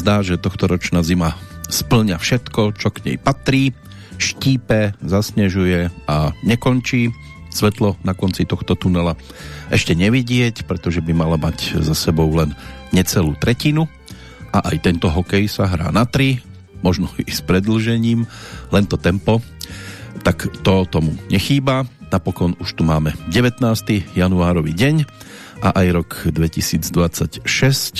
zdá, že tohtoročná zima splňa všetko, čo k nej patrí, štípe, zasnežuje a nekončí. Svetlo na konci tohto tunela ešte nevidieť, pretože by mala mať za sebou len necelú tretinu a aj tento hokej sa hrá na tri, možno i s predlžením, len to tempo, tak to tomu nechýba. Napokon už tu máme 19. januárový deň a aj rok 2026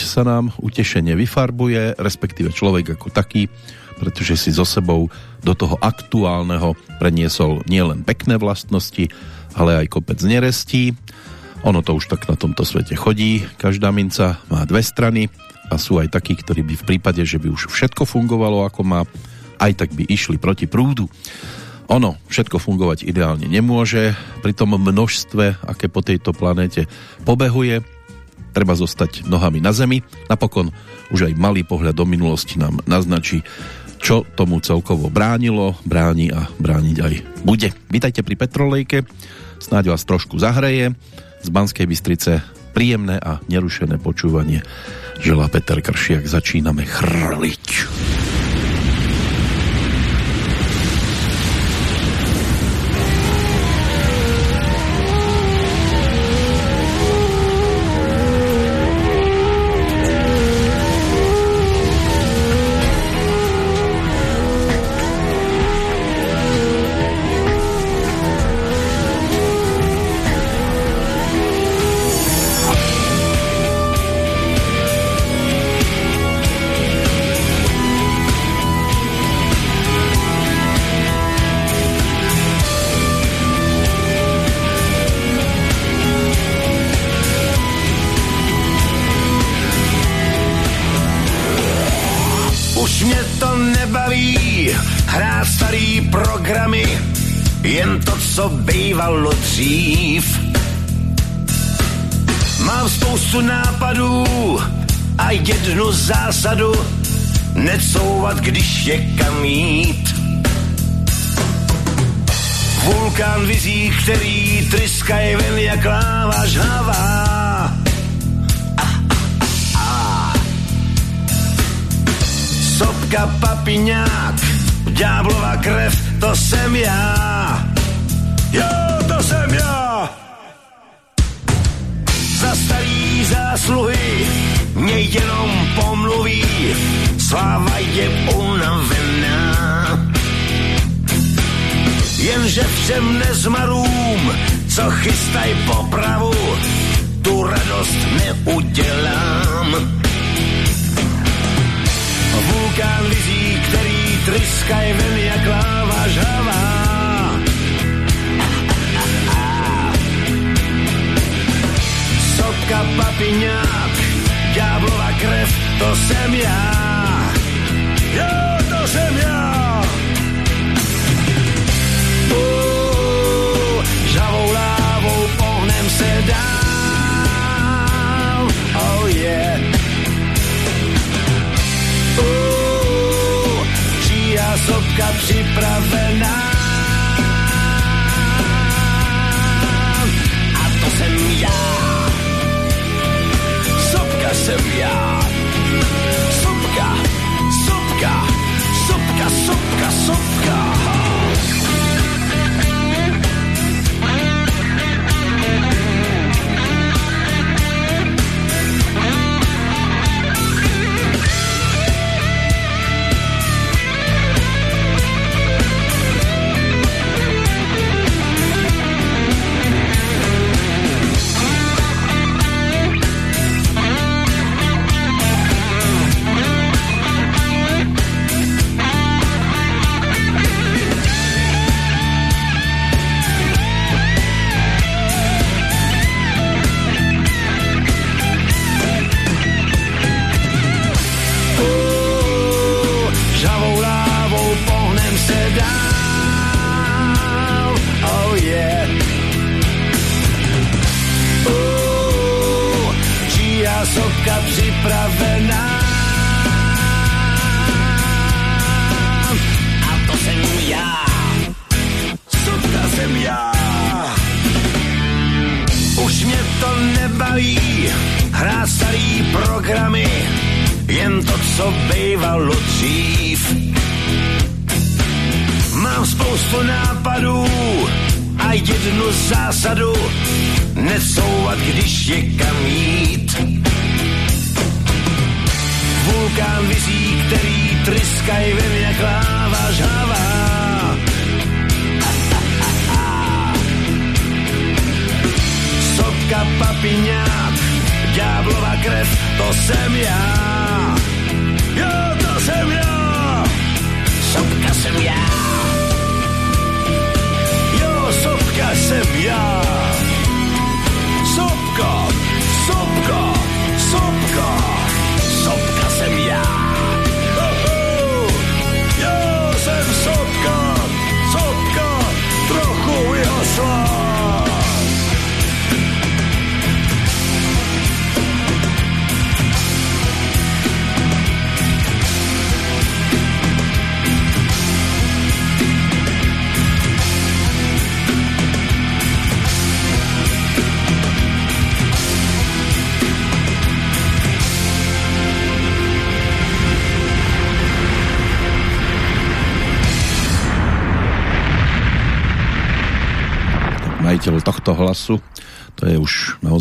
sa nám utešene vyfarbuje, respektíve človek ako taký, pretože si so sebou do toho aktuálneho preniesol nielen pekné vlastnosti, ale aj kopec nerestí. Ono to už tak na tomto svete chodí. Každá minca má dve strany a sú aj takí, ktorí by v prípade, že by už všetko fungovalo ako má, aj tak by išli proti prúdu. Ono všetko fungovať ideálne nemôže, pri tom množstve, aké po tejto planéte pobehuje, treba zostať nohami na zemi. Napokon už aj malý pohľad do minulosti nám naznačí, čo tomu celkovo bránilo, bráni a brániť aj bude. Vítajte pri Petrolejke, snáď vás trošku zahreje. Z Banskej Bystrice príjemné a nerušené počúvanie želá Peter Kršiak. Začíname chrliť. Který tryskaje ven jak láva žhavá. Sopka papiňák, ďáblova krev, to jsem já. Jo, to jsem já. Za starý zásluhy mě jenom pomluví, sláva je unavená. Jenže všem nezmarům, co chystaj popravu, tu radost neudělám. Vulkán vizí, který tryskaj ven jak láva žhavá. Sopka papiňák, ďáblova krev, to jsem já. Jo, to jsem já. Uh, žavou lávou pohnem se dál. Oh yeah. Uh, číha sopka připravená. A to jsem já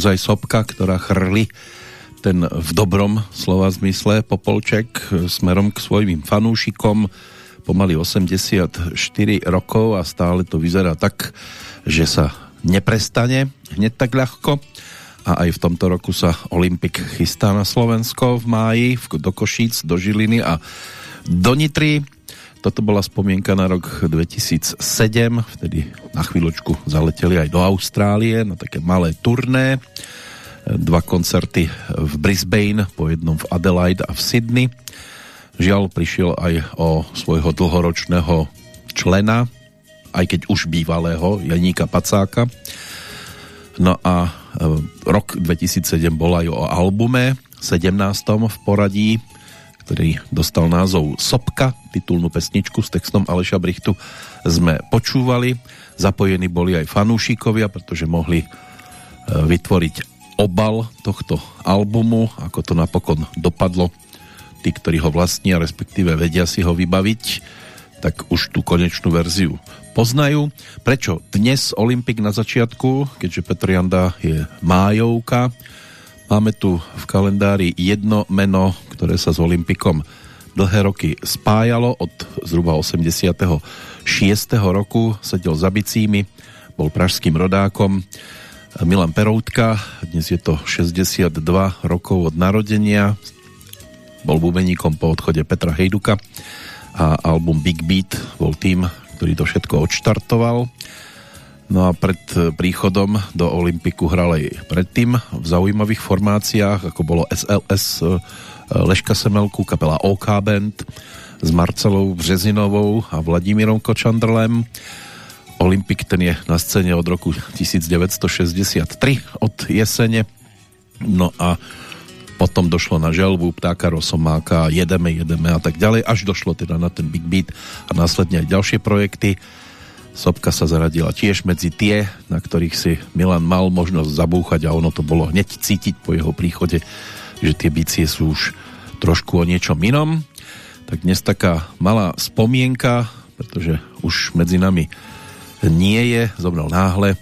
naozaj sopka, ktorá chrli ten v dobrom slova zmysle popolček smerom k svojim fanúšikom pomaly 84 rokov a stále to vyzerá tak, že sa neprestane hneď tak ľahko. A aj v tomto roku sa Olympik chystá na Slovensko v máji do Košíc, do Žiliny a do Nitry toto bola spomienka na rok 2007, vtedy na chvíľočku zaleteli aj do Austrálie na také malé turné. Dva koncerty v Brisbane, po jednom v Adelaide a v Sydney. Žiaľ, prišiel aj o svojho dlhoročného člena, aj keď už bývalého, Janíka Pacáka. No a e, rok 2007 bol aj o albume, 17. v poradí ktorý dostal názov Sopka, titulnú pesničku s textom Aleša Brichtu sme počúvali. Zapojení boli aj fanúšikovia, pretože mohli e, vytvoriť obal tohto albumu, ako to napokon dopadlo. Tí, ktorí ho vlastnia, respektíve vedia si ho vybaviť, tak už tú konečnú verziu poznajú. Prečo dnes Olympik na začiatku, keďže Petr Janda je májovka, Máme tu v kalendári jedno meno, ktoré sa s Olympikom dlhé roky spájalo. Od zhruba 86. roku sedel za bicími, bol pražským rodákom. Milan Peroutka, dnes je to 62 rokov od narodenia, bol bubeníkom po odchode Petra Hejduka a album Big Beat bol tým, ktorý to všetko odštartoval. No a pred príchodom do Olympiku hral aj predtým v zaujímavých formáciách, ako bolo SLS Leška Semelku, kapela OK Band s Marcelou Březinovou a Vladimírom Kočandrlem. Olympik ten je na scéne od roku 1963 od jesene. No a potom došlo na želbu Ptáka Rosomáka, Jedeme, jedeme a tak ďalej, až došlo teda na ten Big Beat a následne aj ďalšie projekty. Sopka sa zaradila tiež medzi tie, na ktorých si Milan mal možnosť zabúchať a ono to bolo hneď cítiť po jeho príchode, že tie bicie sú už trošku o niečom inom. Tak dnes taká malá spomienka, pretože už medzi nami nie je, zomrel náhle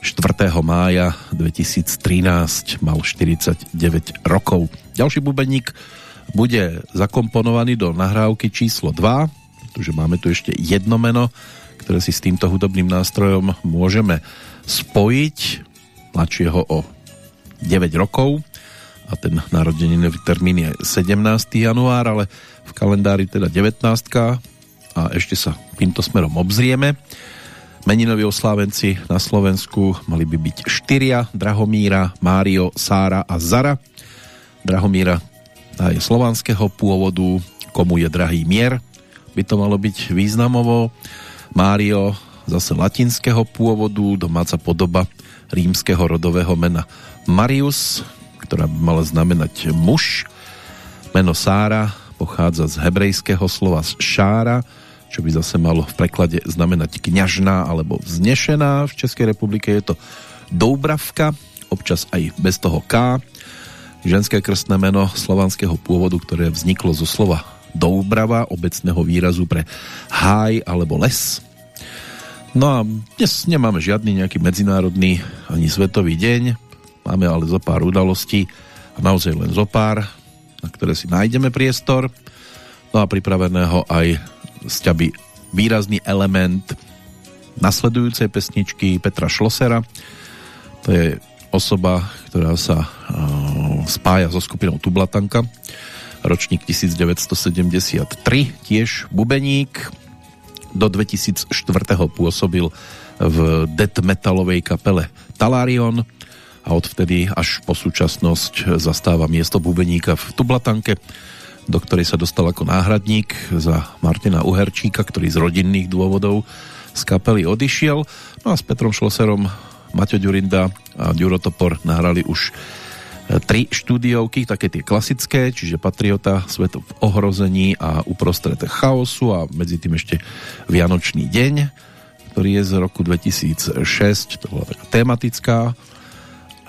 4. mája 2013, mal 49 rokov. Ďalší bubeník bude zakomponovaný do nahrávky číslo 2, pretože máme tu ešte jedno meno, ktoré si s týmto hudobným nástrojom môžeme spojiť mladšieho o 9 rokov a ten narodeninový termín je 17. január, ale v kalendári teda 19. a ešte sa týmto smerom obzrieme. Meninoví oslávenci na Slovensku mali by byť štyria, Drahomíra, Mário, Sára a Zara. Drahomíra tá je slovanského pôvodu, komu je drahý mier, by to malo byť významovo. Mário zase latinského pôvodu, domáca podoba rímskeho rodového mena Marius, ktorá by mala znamenať muž. Meno Sára pochádza z hebrejského slova šára, čo by zase malo v preklade znamenať kňažná alebo vznešená. V Českej republike je to Doubravka, občas aj bez toho K. ženské krstné meno slovanského pôvodu, ktoré vzniklo zo slova Doubrava, obecného výrazu pre háj alebo les. No a dnes nemáme žiadny nejaký medzinárodný ani svetový deň, máme ale zo pár udalostí a naozaj len zo pár, na ktoré si nájdeme priestor. No a pripraveného aj z ťaby výrazný element nasledujúcej pesničky Petra Šlosera. To je osoba, ktorá sa uh, spája so skupinou Tublatanka, ročník 1973, tiež bubeník, do 2004. pôsobil v death metalovej kapele Talarion a odvtedy až po súčasnosť zastáva miesto bubeníka v Tublatanke, do ktorej sa dostal ako náhradník za Martina Uherčíka, ktorý z rodinných dôvodov z kapely odišiel. No a s Petrom Šloserom Maťo Ďurinda a Ďuro nahrali už tri štúdiovky, také tie klasické, čiže Patriota, Svet v ohrození a uprostred chaosu a medzi tým ešte Vianočný deň, ktorý je z roku 2006, to bola taká tematická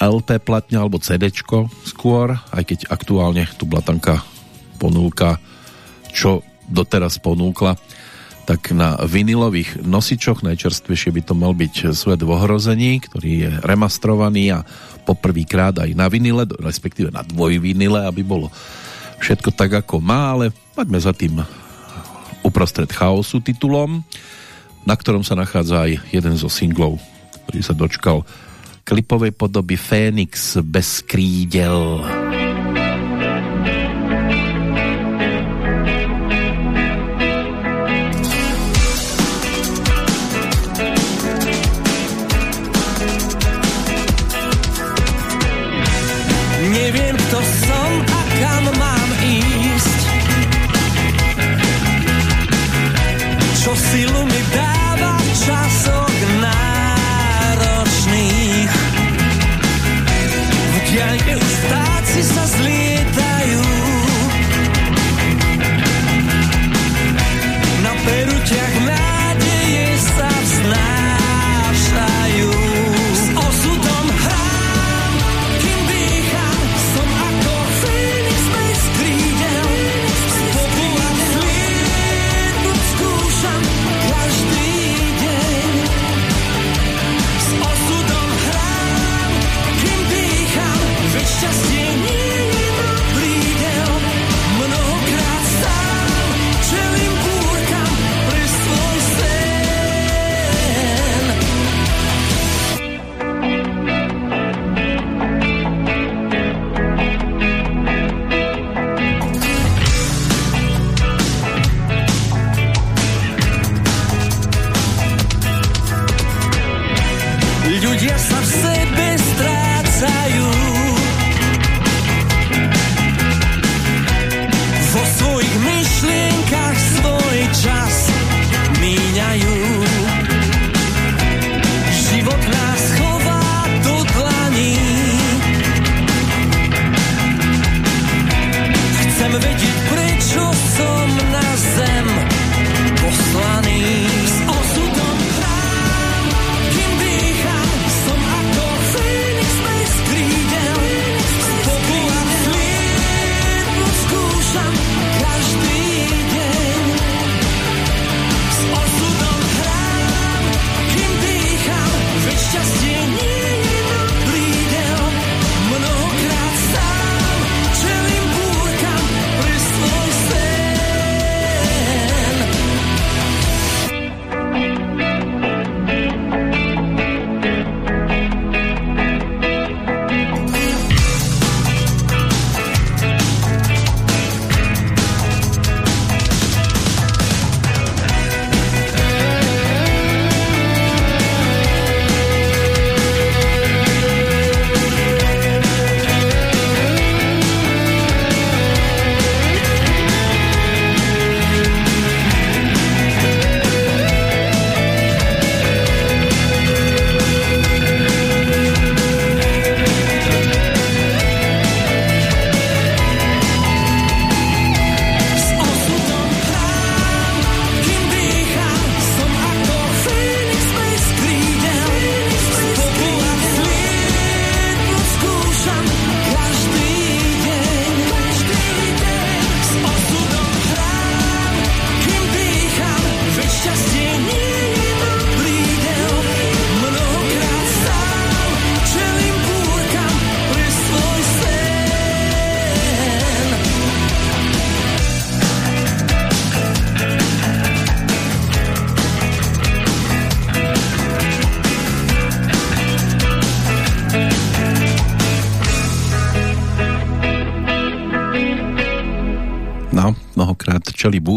LP platňa alebo CD skôr, aj keď aktuálne tu Blatanka ponúka, čo doteraz ponúkla, tak na vinilových nosičoch najčerstvejšie by to mal byť Svet v ohrození, ktorý je remastrovaný a poprvýkrát aj na vinile, respektíve na dvojvinile, aby bolo všetko tak, ako má, ale poďme za tým uprostred chaosu titulom, na ktorom sa nachádza aj jeden zo singlov, ktorý sa dočkal klipovej podoby Fénix bez krídel.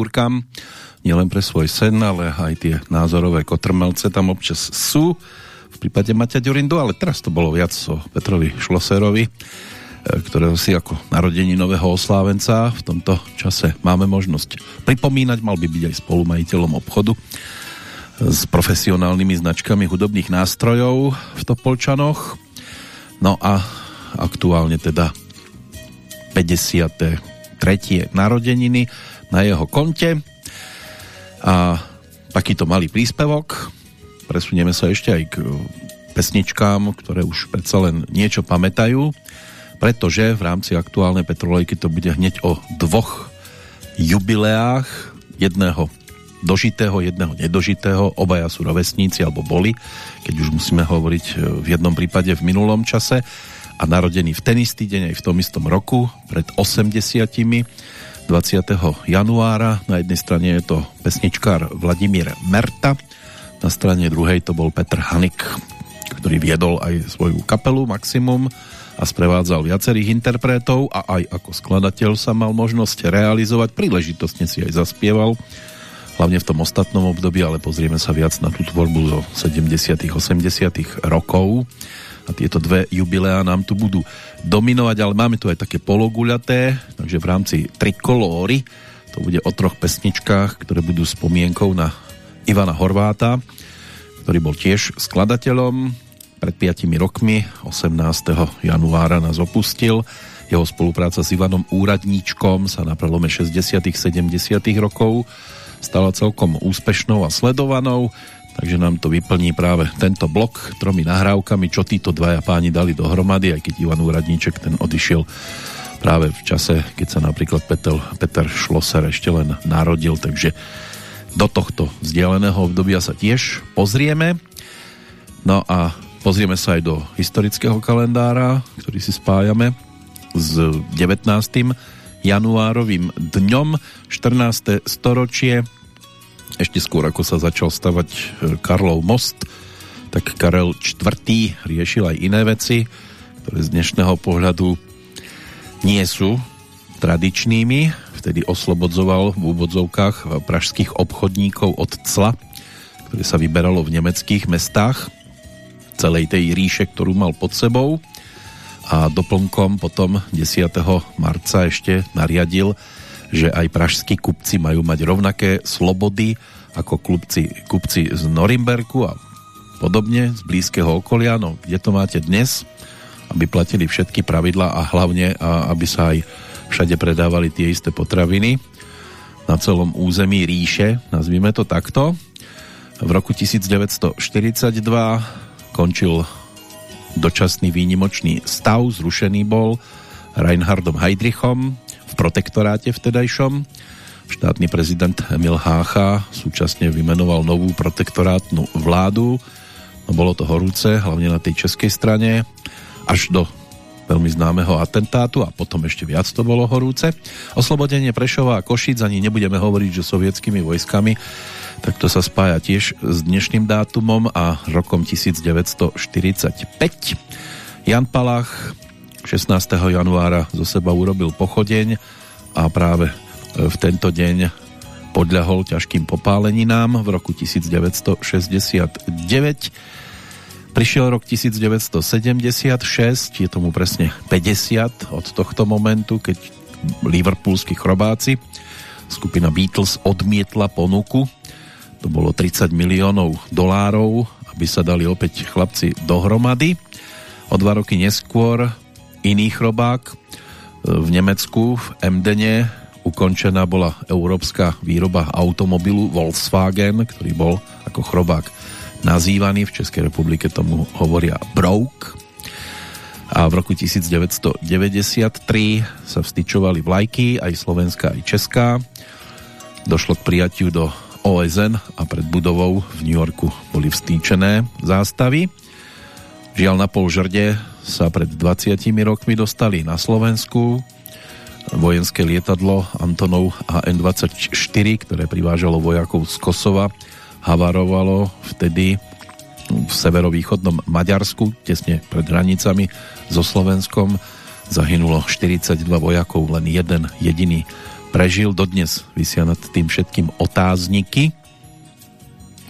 Búrkam, nielen pre svoj sen, ale aj tie názorové kotrmelce tam občas sú. V prípade Maťa Ďurindu, ale teraz to bolo viac o Petrovi Šloserovi, e, ktorého si ako narodení nového oslávenca v tomto čase máme možnosť pripomínať. Mal by byť aj spolumajiteľom obchodu s profesionálnymi značkami hudobných nástrojov v Topolčanoch. No a aktuálne teda 53. narodeniny na jeho konte. A takýto malý príspevok. Presunieme sa ešte aj k pesničkám, ktoré už predsa len niečo pamätajú, pretože v rámci aktuálnej Petrolejky to bude hneď o dvoch jubileách, jedného dožitého, jedného nedožitého, obaja sú rovesníci, alebo boli, keď už musíme hovoriť e, v jednom prípade v minulom čase. A narodený v ten istý deň aj v tom istom roku, pred 80 20. januára. Na jednej strane je to pesničkár Vladimír Merta, na strane druhej to bol Petr Hanik, ktorý viedol aj svoju kapelu Maximum a sprevádzal viacerých interpretov a aj ako skladateľ sa mal možnosť realizovať, príležitostne si aj zaspieval, hlavne v tom ostatnom období, ale pozrieme sa viac na tú tvorbu zo 70 80 rokov a tieto dve jubileá nám tu budú dominovať, ale máme tu aj také pologuľaté, takže v rámci trikolóry to bude o troch pesničkách, ktoré budú spomienkou na Ivana Horváta, ktorý bol tiež skladateľom. Pred 5 rokmi, 18. januára nás opustil. Jeho spolupráca s Ivanom Úradníčkom sa na prelome 60 70 rokov stala celkom úspešnou a sledovanou takže nám to vyplní práve tento blok tromi nahrávkami, čo títo dvaja páni dali dohromady, aj keď Ivan Úradníček ten odišiel práve v čase, keď sa napríklad Peter, Peter Schlosser ešte len narodil, takže do tohto vzdialeného obdobia sa tiež pozrieme. No a pozrieme sa aj do historického kalendára, ktorý si spájame s 19. januárovým dňom, 14. storočie, ešte skôr ako sa začal stavať e, Karlov most, tak Karel IV. riešil aj iné veci, ktoré z dnešného pohľadu nie sú tradičnými. Vtedy oslobodzoval v úvodzovkách pražských obchodníkov od cla, ktoré sa vyberalo v nemeckých mestách celej tej ríše, ktorú mal pod sebou a doplnkom potom 10. marca ešte nariadil že aj pražskí kupci majú mať rovnaké slobody ako kupci, kupci z Norimberku a podobne z blízkeho okolia, no kde to máte dnes, aby platili všetky pravidla a hlavne a aby sa aj všade predávali tie isté potraviny na celom území ríše, nazvime to takto. V roku 1942 končil dočasný výnimočný stav, zrušený bol Reinhardom Heydrichom, protektoráte vtedajšom. Štátny prezident Emil Hácha súčasne vymenoval novú protektorátnu vládu. No bolo to horúce, hlavne na tej českej strane, až do veľmi známeho atentátu a potom ešte viac to bolo horúce. Oslobodenie Prešova a Košic, ani nebudeme hovoriť, že sovietskými vojskami, tak to sa spája tiež s dnešným dátumom a rokom 1945. Jan Palach 16. januára zo seba urobil pochodeň a práve e, v tento deň podľahol ťažkým popáleninám v roku 1969. Prišiel rok 1976, je tomu presne 50 od tohto momentu, keď liverpoolskí chrobáci skupina Beatles odmietla ponuku to bolo 30 miliónov dolárov, aby sa dali opäť chlapci dohromady. O dva roky neskôr iný chrobák. V Nemecku v Emdene ukončená bola európska výroba automobilu Volkswagen, ktorý bol ako chrobák nazývaný. V Českej republike tomu hovoria Brouk. A v roku 1993 sa vstyčovali vlajky, aj slovenská, aj česká. Došlo k prijatiu do OSN a pred budovou v New Yorku boli vstýčené zástavy. Žiaľ na pol žrde sa pred 20 rokmi dostali na Slovensku. Vojenské lietadlo Antonov AN-24, ktoré privážalo vojakov z Kosova, havarovalo vtedy v severovýchodnom Maďarsku, tesne pred hranicami so Slovenskom. Zahynulo 42 vojakov, len jeden jediný prežil. Dodnes vysia nad tým všetkým otázniky.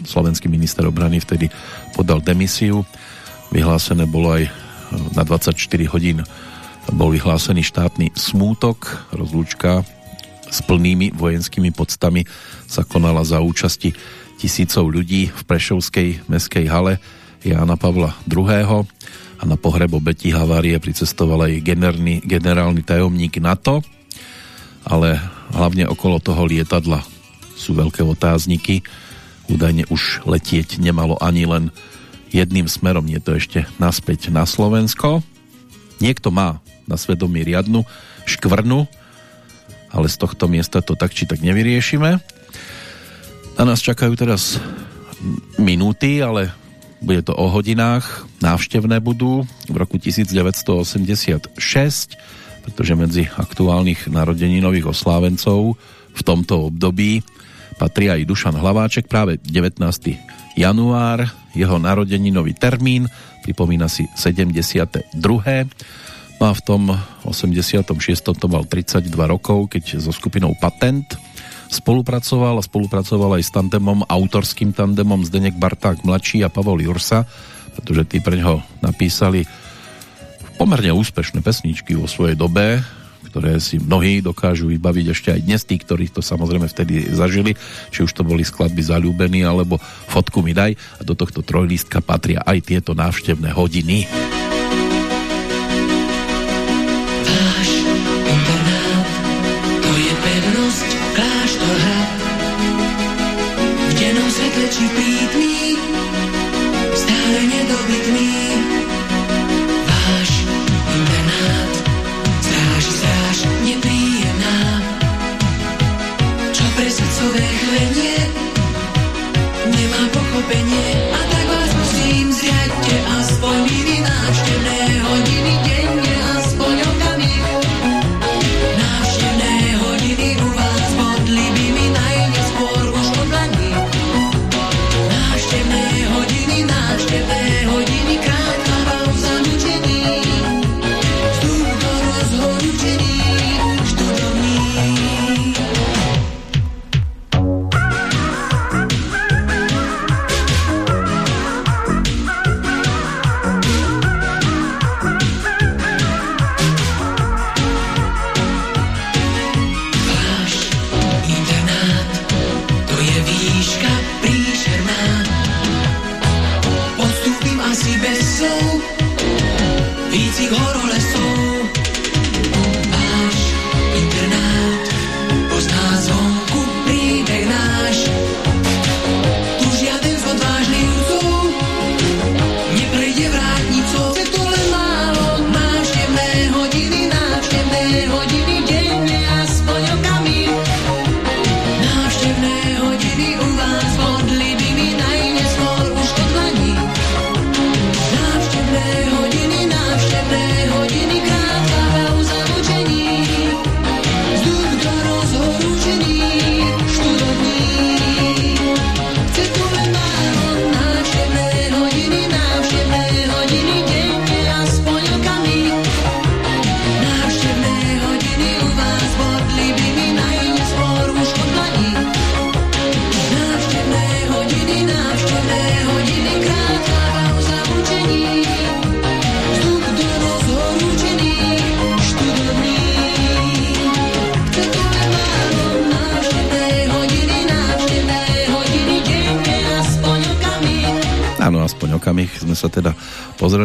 Slovenský minister obrany vtedy podal demisiu. Vyhlásené bolo aj na 24 hodín bol vyhlásený štátny smútok, rozlúčka s plnými vojenskými podstami sa konala za účasti tisícov ľudí v Prešovskej meskej hale Jána Pavla II. a na pohrebo Betty Havárie pricestoval aj generálny, generálny tajomník NATO, ale hlavne okolo toho lietadla sú veľké otázniky. Údajne už letieť nemalo ani len jedným smerom, nie to ešte naspäť na Slovensko. Niekto má na svedomí riadnu škvrnu, ale z tohto miesta to tak či tak nevyriešime. A nás čakajú teraz minúty, ale bude to o hodinách. Návštevné budú v roku 1986, pretože medzi aktuálnych narodeninových oslávencov v tomto období patrí aj Dušan Hlaváček, práve 19. január, jeho narodeninový termín, pripomína si 72. No a v tom 86. to mal 32 rokov, keď so skupinou Patent spolupracoval a spolupracoval aj s tandemom, autorským tandemom Zdenek Barták mladší a Pavol Jursa, pretože tí pre ňoho napísali pomerne úspešné pesničky vo svojej dobe, ktoré si mnohí dokážu vybaviť ešte aj dnes, tí, ktorí to samozrejme vtedy zažili, či už to boli skladby Zalúbení alebo Fotku mi daj a do tohto trojlístka patria aj tieto návštevné hodiny.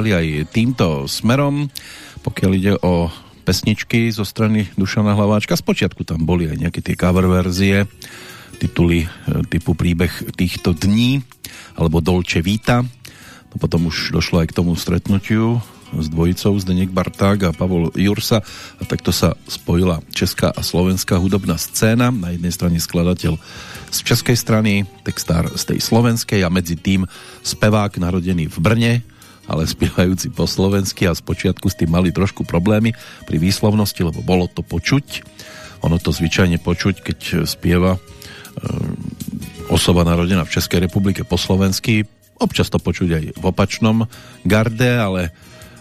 Pozreli aj týmto smerom, pokiaľ ide o pesničky zo strany Dušana Hlaváčka. Spočiatku tam boli aj nejaké tie cover verzie, tituly e, typu príbeh týchto dní, alebo Dolce Vita. No potom už došlo aj k tomu stretnutiu s dvojicou Zdeněk Barták a Pavol Jursa a takto sa spojila česká a slovenská hudobná scéna. Na jednej strane skladateľ z českej strany, textár z tej slovenskej a medzi tým spevák narodený v Brne, ale spievajúci po slovensky a spočiatku s tým mali trošku problémy pri výslovnosti, lebo bolo to počuť. Ono to zvyčajne počuť, keď spieva e, osoba narodená v Českej republike po slovensky. Občas to počuť aj v opačnom garde, ale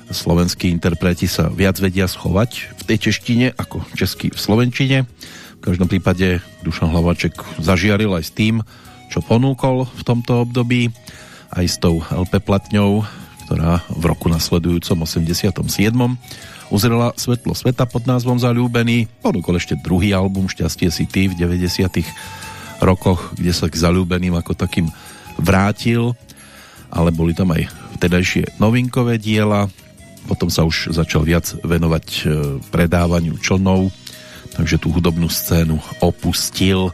slovenskí interpreti sa viac vedia schovať v tej češtine ako český v slovenčine. V každom prípade Dušan Hlavaček zažiaril aj s tým, čo ponúkol v tomto období, aj s tou LP platňou, ktorá v roku nasledujúcom 87. uzrela svetlo sveta pod názvom Zalúbený. Ponúkol ešte druhý album Šťastie si ty v 90. rokoch, kde sa k zalúbeným ako takým vrátil, ale boli tam aj vtedajšie novinkové diela, potom sa už začal viac venovať e, predávaniu člnov, takže tú hudobnú scénu opustil.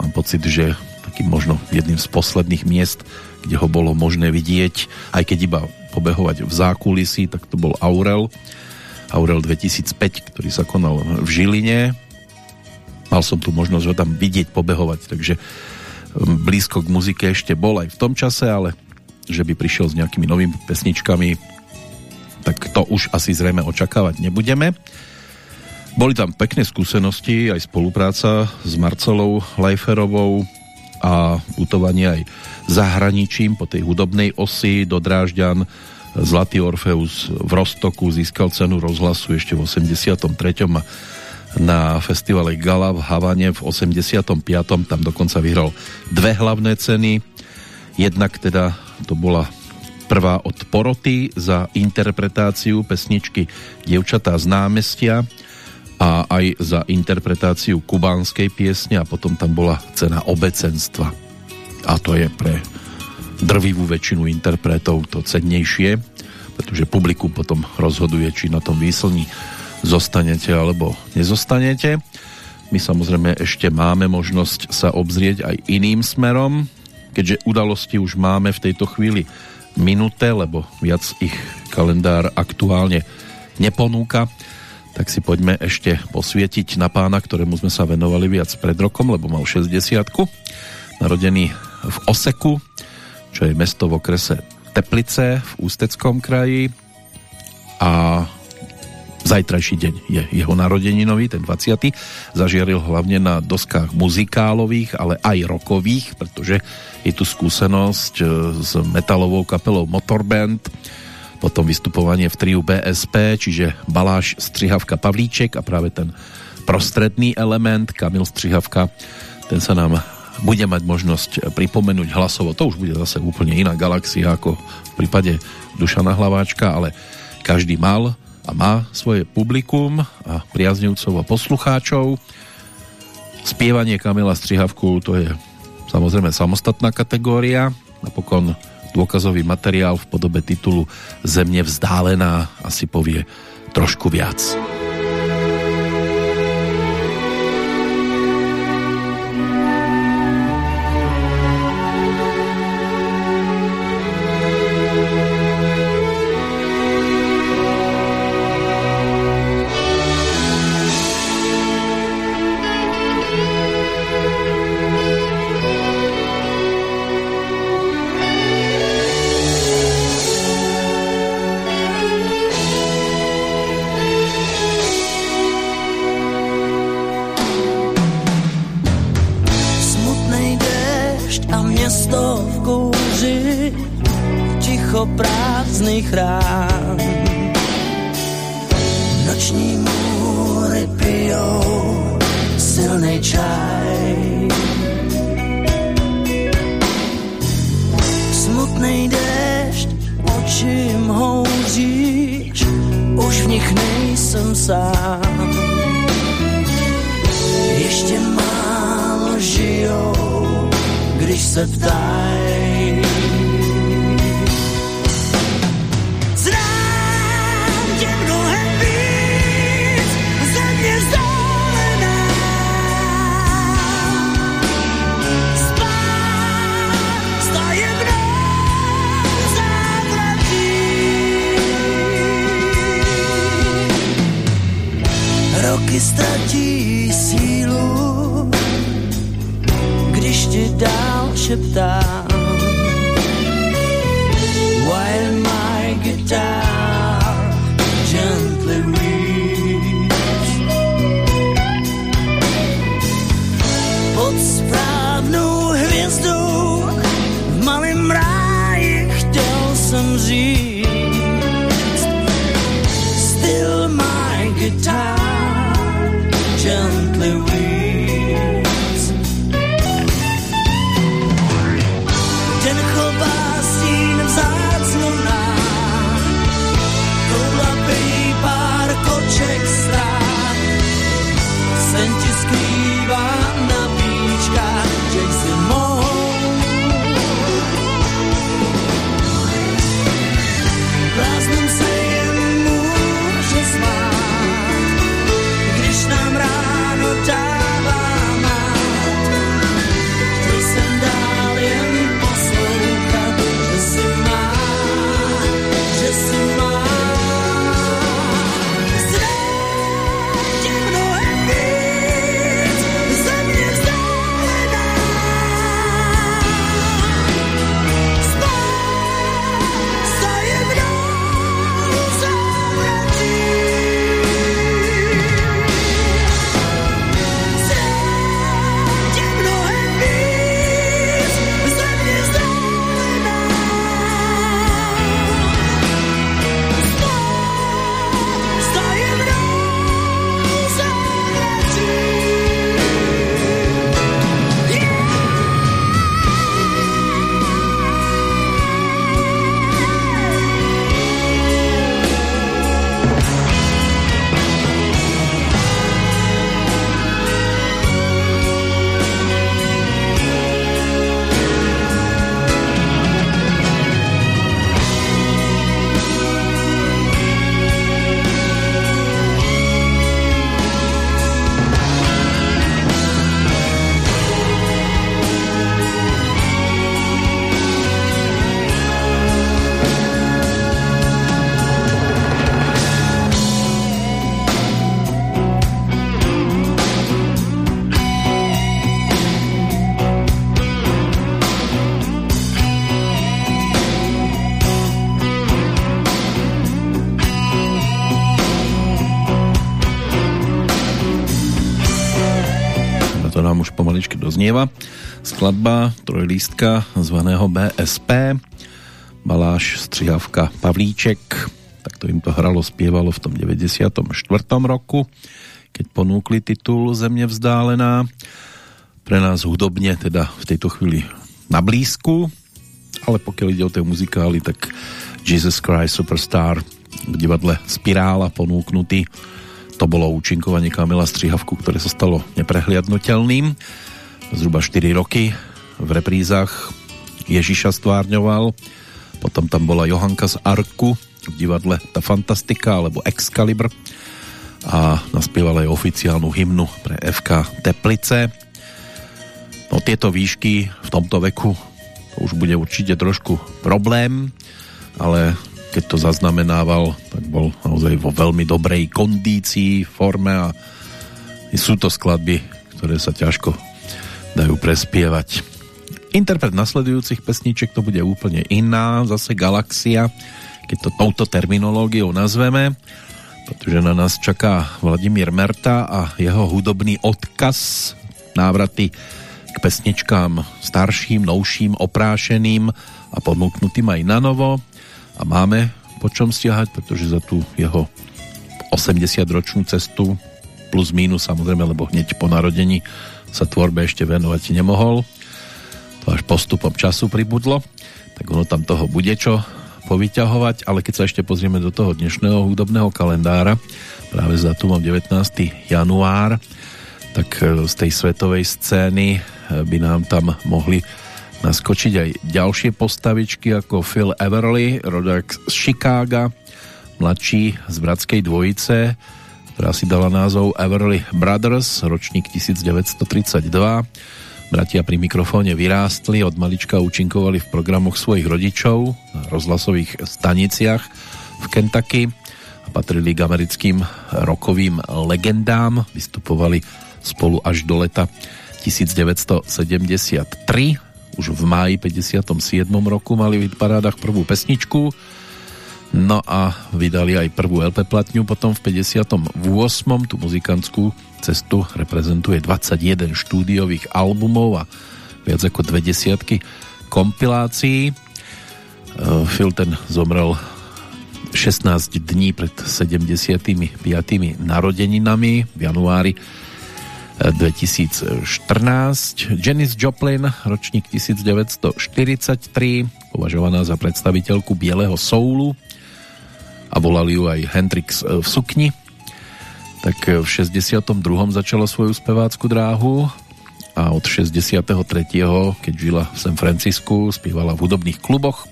Mám pocit, že takým možno jedným z posledných miest, kde ho bolo možné vidieť, aj keď iba pobehovať v zákulisí, tak to bol Aurel. Aurel 2005, ktorý sa konal v Žiline. Mal som tu možnosť ho tam vidieť, pobehovať, takže blízko k muzike ešte bol aj v tom čase, ale že by prišiel s nejakými novými pesničkami, tak to už asi zrejme očakávať nebudeme. Boli tam pekné skúsenosti, aj spolupráca s Marcelou Lajferovou a putovanie aj zahraničím po tej hudobnej osi do Drážďan. Zlatý Orfeus v Rostoku získal cenu rozhlasu ešte v 83. a na festivale Gala v Havane v 85. tam dokonca vyhral dve hlavné ceny. Jednak teda to bola prvá od poroty za interpretáciu pesničky Dievčatá z námestia a aj za interpretáciu kubánskej piesne a potom tam bola cena obecenstva. A to je pre drvivú väčšinu interpretov to cennejšie, pretože publikum potom rozhoduje, či na tom výslní zostanete alebo nezostanete. My samozrejme ešte máme možnosť sa obzrieť aj iným smerom, keďže udalosti už máme v tejto chvíli minuté, lebo viac ich kalendár aktuálne neponúka tak si poďme ešte posvietiť na pána, ktorému sme sa venovali viac pred rokom, lebo mal 60 Narodený v Oseku, čo je mesto v okrese Teplice v Ústeckom kraji. A zajtrajší deň je jeho narodeninový, ten 20. Zažiaril hlavne na doskách muzikálových, ale aj rokových, pretože je tu skúsenosť e, s metalovou kapelou Motorband, potom vystupovanie v triu BSP, čiže Baláš, Střihavka, Pavlíček a práve ten prostredný element Kamil Střihavka, ten sa nám bude mať možnosť pripomenúť hlasovo. To už bude zase úplne iná galaxia ako v prípade Dušana Hlaváčka, ale každý mal a má svoje publikum a priaznivcov a poslucháčov. Spievanie Kamila Střihavku to je samozrejme samostatná kategória. Napokon dôkazový materiál v podobe titulu Zemne vzdálená asi povie trošku viac. Skladba trojlístka zvaného BSP, baláš Střihavka Pavlíček, tak to im to hralo, spievalo v tom 94. roku, keď ponúkli titul Země vzdálená. Pre nás hudobne teda v tejto chvíli na blízku, ale pokiaľ ide o tie muzikály, tak Jesus Christ Superstar v divadle Spirála ponúknutý to bolo účinkovanie Kamila Stříhavku, ktoré sa stalo neprehliadnutelným. Zhruba 4 roky v reprízach Ježiša stvárňoval, potom tam bola Johanka z Arku v divadle Ta Fantastika alebo Excalibur a naspieval aj oficiálnu hymnu pre FK Teplice. No tieto výšky v tomto veku to už bude určite trošku problém, ale keď to zaznamenával, tak bol naozaj vo veľmi dobrej kondícii, forme a sú to skladby, ktoré sa ťažko dajú prespievať. Interpret nasledujúcich pesniček to bude úplne iná, zase Galaxia, keď to touto terminológiou nazveme, pretože na nás čaká Vladimír Merta a jeho hudobný odkaz, návraty k pesničkám starším, novším, oprášeným a ponúknutým aj na novo a máme po čom stiahať, pretože za tú jeho 80-ročnú cestu plus mínus samozrejme, lebo hneď po narodení sa tvorbe ešte venovať nemohol. To až postupom času pribudlo, tak ono tam toho bude čo povyťahovať, ale keď sa ešte pozrieme do toho dnešného hudobného kalendára, práve za datumom 19. január, tak e, z tej svetovej scény e, by nám tam mohli naskočiť aj ďalšie postavičky ako Phil Everly, rodák z Chicaga, mladší z bratskej dvojice, ktorá si dala názov Everly Brothers, ročník 1932. Bratia pri mikrofóne vyrástli, od malička účinkovali v programoch svojich rodičov na rozhlasových staniciach v Kentucky a patrili k americkým rokovým legendám. Vystupovali spolu až do leta 1973 už v máji 57. roku mali v parádach prvú pesničku no a vydali aj prvú LP platňu potom v 58. tú muzikantskú cestu reprezentuje 21 štúdiových albumov a viac ako dve desiatky kompilácií e, Phil ten zomrel 16 dní pred 75. narodeninami v januári 2014. Janis Joplin, ročník 1943, považovaná za predstaviteľku bieleho soulu a volali ju aj Hendrix v sukni. Tak v 62. začala svoju spevácku dráhu a od 63. keď žila v San Francisku, spievala v hudobných kluboch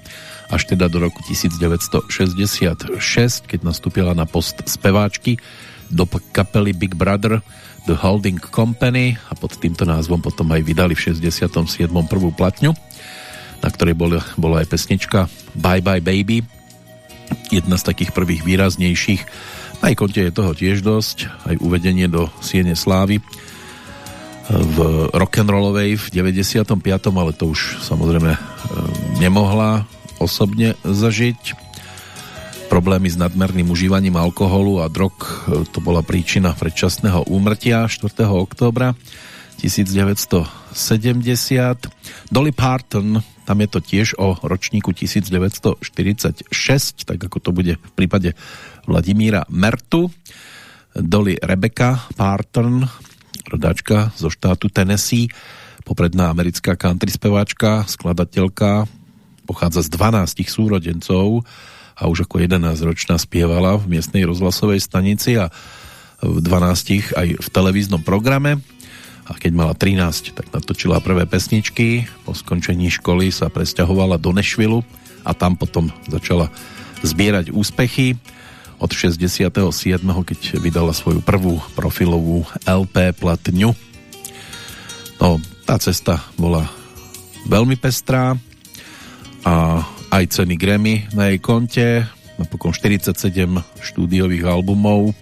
až teda do roku 1966, keď nastúpila na post speváčky do kapely Big Brother The Holding Company a pod týmto názvom potom aj vydali v 67. prvú platňu, na ktorej bola, bola aj pesnička Bye Bye Baby, jedna z takých prvých výraznejších. Na konte je toho tiež dosť, aj uvedenie do Siene Slávy v rock'n'rollovej v 95. ale to už samozrejme e, nemohla osobne zažiť problémy s nadmerným užívaním alkoholu a drog e, to bola príčina predčasného úmrtia 4. októbra 1970. Dolly Parton, tam je to tiež o ročníku 1946, tak ako to bude v prípade Vladimíra Mertu. Dolly Rebecca Parton, rodáčka zo štátu Tennessee, popredná americká country speváčka, skladateľka, pochádza z 12 súrodencov, a už ako 11-ročná spievala v miestnej rozhlasovej stanici a v 12 aj v televíznom programe a keď mala 13, tak natočila prvé pesničky. Po skončení školy sa presťahovala do Nešvilu a tam potom začala zbierať úspechy. Od 67. keď vydala svoju prvú profilovú LP platňu. No, tá cesta bola veľmi pestrá a aj ceny Grammy na jej konte, napokon 47 štúdiových albumov,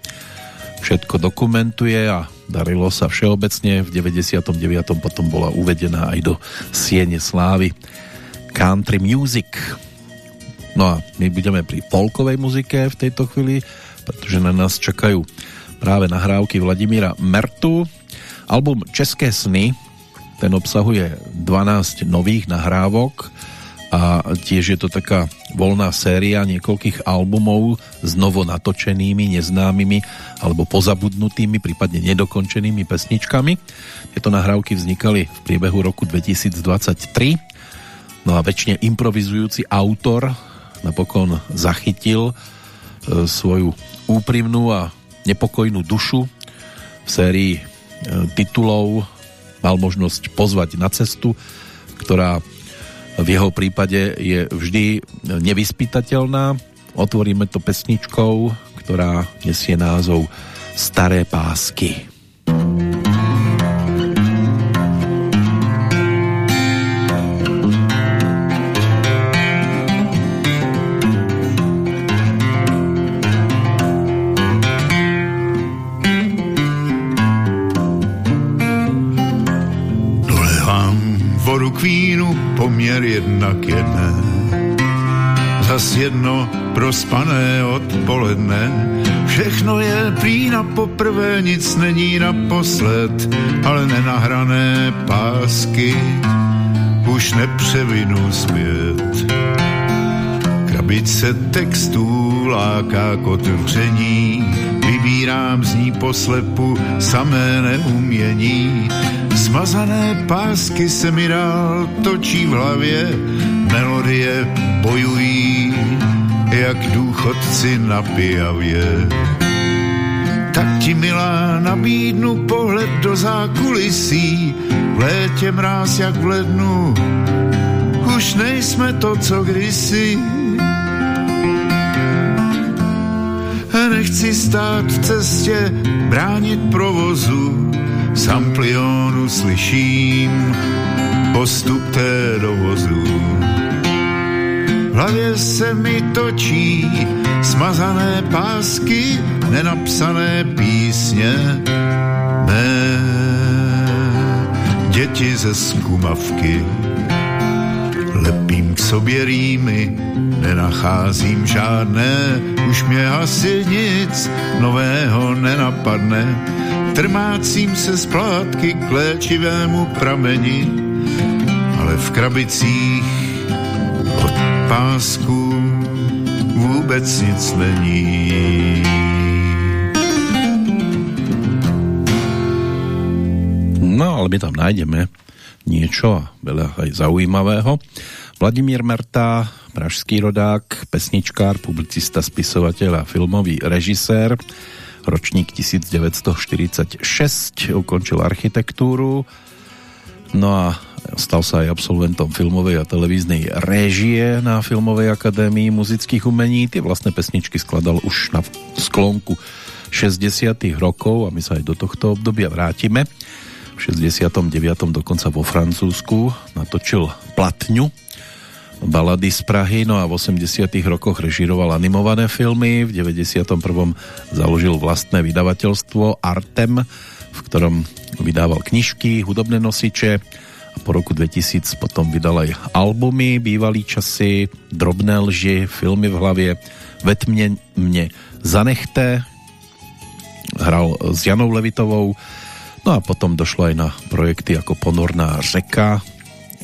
všetko dokumentuje a darilo sa všeobecne. V 99. potom bola uvedená aj do Siene Slávy Country Music. No a my budeme pri folkovej muzike v tejto chvíli, pretože na nás čakajú práve nahrávky Vladimíra Mertu. Album České sny ten obsahuje 12 nových nahrávok a tiež je to taká voľná séria niekoľkých albumov s novo natočenými, neznámymi alebo pozabudnutými, prípadne nedokončenými pesničkami. Tieto nahrávky vznikali v priebehu roku 2023. No a väčšine improvizujúci autor napokon zachytil e, svoju úprimnú a nepokojnú dušu v sérii e, titulov mal možnosť pozvať na cestu, ktorá v jeho prípade je vždy nevyspytateľná. Otvoríme to pesničkou, ktorá nesie názov Staré pásky. Poměr jedna k jedné. Zas jedno prospané odpoledne, všechno je prý na poprvé, nic není naposled, ale nenahrané pásky už nepřevinu zpět. Krabice textů láká k otevření, vybírám z ní poslepu samé neumění, Smazané pásky se mi dál točí v hlavě, melodie bojují, jak důchodci na pijavě. Tak ti milá nabídnu pohled do zákulisí, v létě mráz jak v lednu, už nejsme to, co kdysi. Nechci stát v cestě, bránit provozu, z amplionu slyším postup té dovozu. V hlavě se mi točí smazané pásky, nenapsané písně, mé děti ze skumavky. Lepím k sobě rýmy, nenacházím žádné, už mě asi nic nového nenapadne Trmácím se splátky k léčivému prameni, ale v krabicích od pásku vůbec nic není. No, ale my tam nájdeme niečo veľa aj zaujímavého. Vladimír Merta, pražský rodák, pesničkár, publicista, spisovateľ a filmový režisér ročník 1946, ukončil architektúru, no a stal sa aj absolventom filmovej a televíznej réžie na Filmovej akadémii muzických umení. Tie vlastné pesničky skladal už na sklonku 60 rokov a my sa aj do tohto obdobia vrátime. V 69. dokonca vo Francúzsku natočil Platňu, balady z Prahy, no a v 80 rokoch režiroval animované filmy, v 91. založil vlastné vydavateľstvo Artem, v ktorom vydával knižky, hudobné nosiče a po roku 2000 potom vydal aj albumy Bývalý časy, Drobné lži, filmy v hlavie, Vet mne, mne zanechte, hral s Janou Levitovou, no a potom došlo aj na projekty ako Ponorná řeka,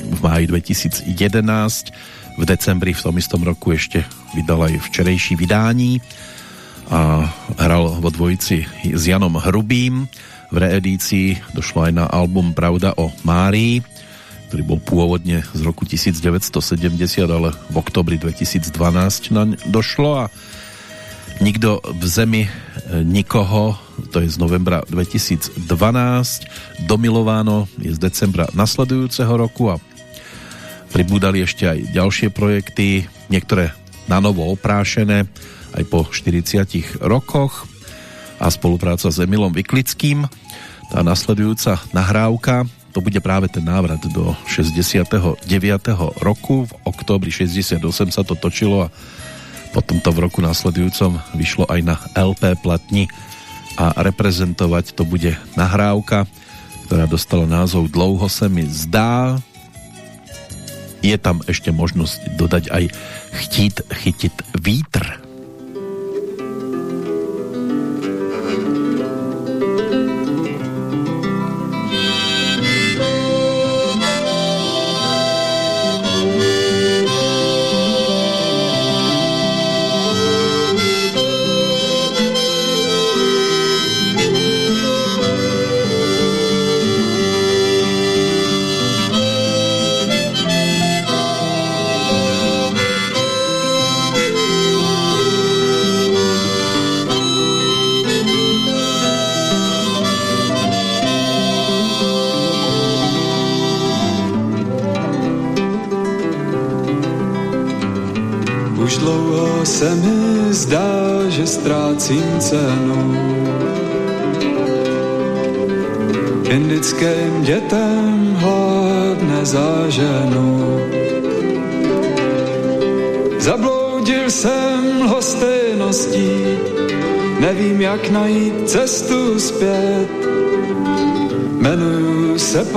v máji 2011. V decembri v tom istom roku ešte vydal aj včerejší vydání a hral vo dvojici s Janom Hrubým. V reedícii došlo aj na album Pravda o Márii, ktorý bol pôvodne z roku 1970, ale v oktobri 2012 naň došlo a Nikto v zemi e, nikoho, to je z novembra 2012, Domilováno je z decembra nasledujúceho roku a pribúdali ešte aj ďalšie projekty, niektoré na novo oprášené aj po 40 rokoch a spolupráca s Emilom Vyklickým. Tá nasledujúca nahrávka, to bude práve ten návrat do 69. roku. V októbri 68 sa to točilo a potom to v roku nasledujúcom vyšlo aj na LP platni a reprezentovať to bude nahrávka, ktorá dostala názov Dlouho se mi zdá, je tam ešte možnosť dodať aj chtít chytit vítr.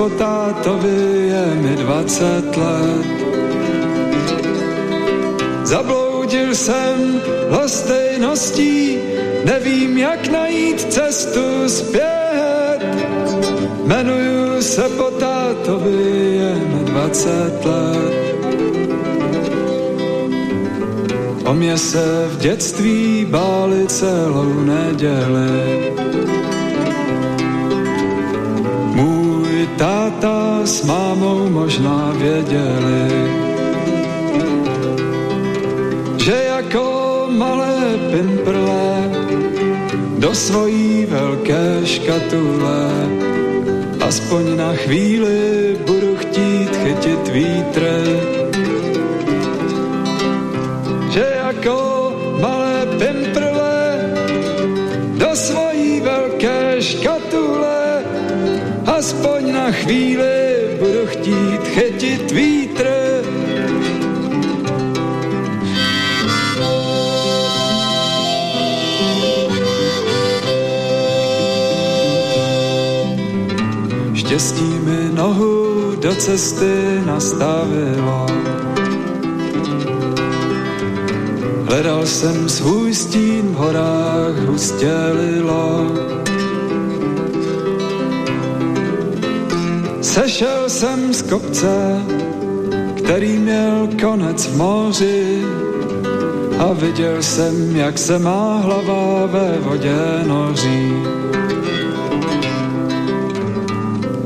Po tátovi, je mi 20 let. Zabloudil jsem hostejností, nevím jak najít cestu zpět. Jmenuju se po tátovi, je mi 20 let. O mě se v dětství báli celou neděli. Táta s mámou možná věděli, že jako malé pimprle do svojí velké škatule aspoň na chvíli budu chtít chytit vítr jako malé pimprle do svojí velké škatule. Aspoň na chvíli budu chtít chytit vítr. Štěstí mi nohu do cesty nastavilo Hledal jsem svůj stín v horách hustě Sešel jsem z kopce, který měl konec v moři a viděl jsem, jak se má hlava ve vodě noří.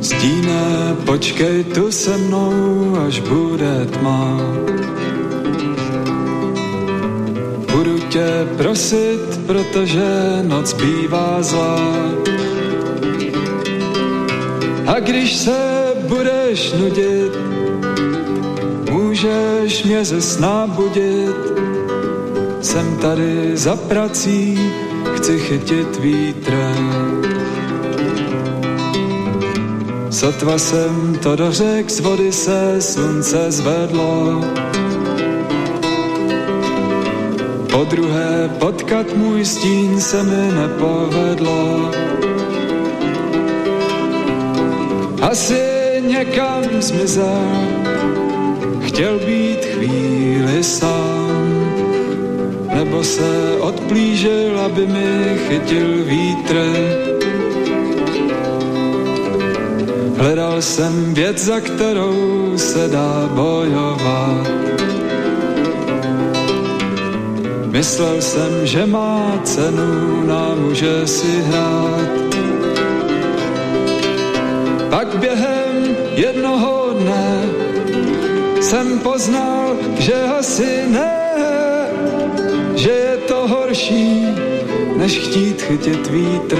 Stíne, počkej tu se mnou, až bude tma. tě prosit, protože noc bývá zlá. A když se budeš nudit, můžeš mě ze sna budit. Jsem tady za prací, chci chytit vítrem. Sotva jsem to dořek, z vody se slunce zvedlo. Po druhé potkat můj stín se mi nepovedlo. Asi někam zmizel, chtěl být chvíli sám, nebo se odplížil, aby mi chytil vítr. Hledal jsem věc, za kterou se dá bojovat Myslel jsem, že má cenu, nám může si hrát. Jsem poznal, že asi ne, že je to horší, než chtít chytit vítr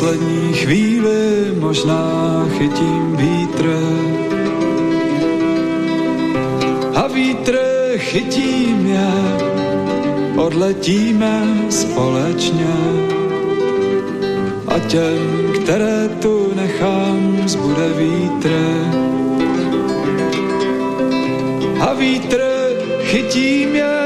poslední chvíli možná chytím vítr. A vítr chytí mě, odletíme společně. A těm, které tu nechám, zbude vítr a vítr chytí mě,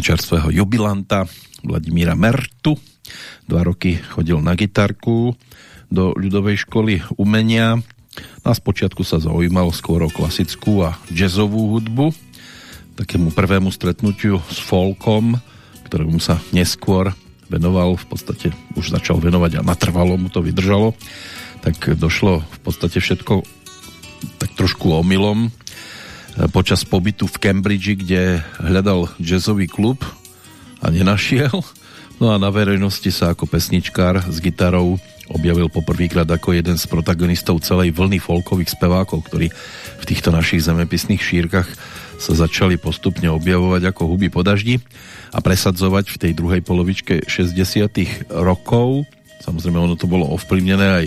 Čerstvého jubilanta Vladimíra Mertu. Dva roky chodil na gitarku do ľudovej školy umenia. Na spočiatku sa zaujímal skôr o klasickú a jazzovú hudbu. Takému prvému stretnutiu s folkom, ktorému sa neskôr venoval, v podstate už začal venovať a natrvalo mu to vydržalo, tak došlo v podstate všetko tak trošku omylom počas pobytu v Cambridge, kde hľadal jazzový klub a nenašiel. No a na verejnosti sa ako pesničkár s gitarou objavil poprvýkrát ako jeden z protagonistov celej vlny folkových spevákov, ktorí v týchto našich zemepisných šírkach sa začali postupne objavovať ako huby po daždi a presadzovať v tej druhej polovičke 60 rokov. Samozrejme, ono to bolo ovplyvnené aj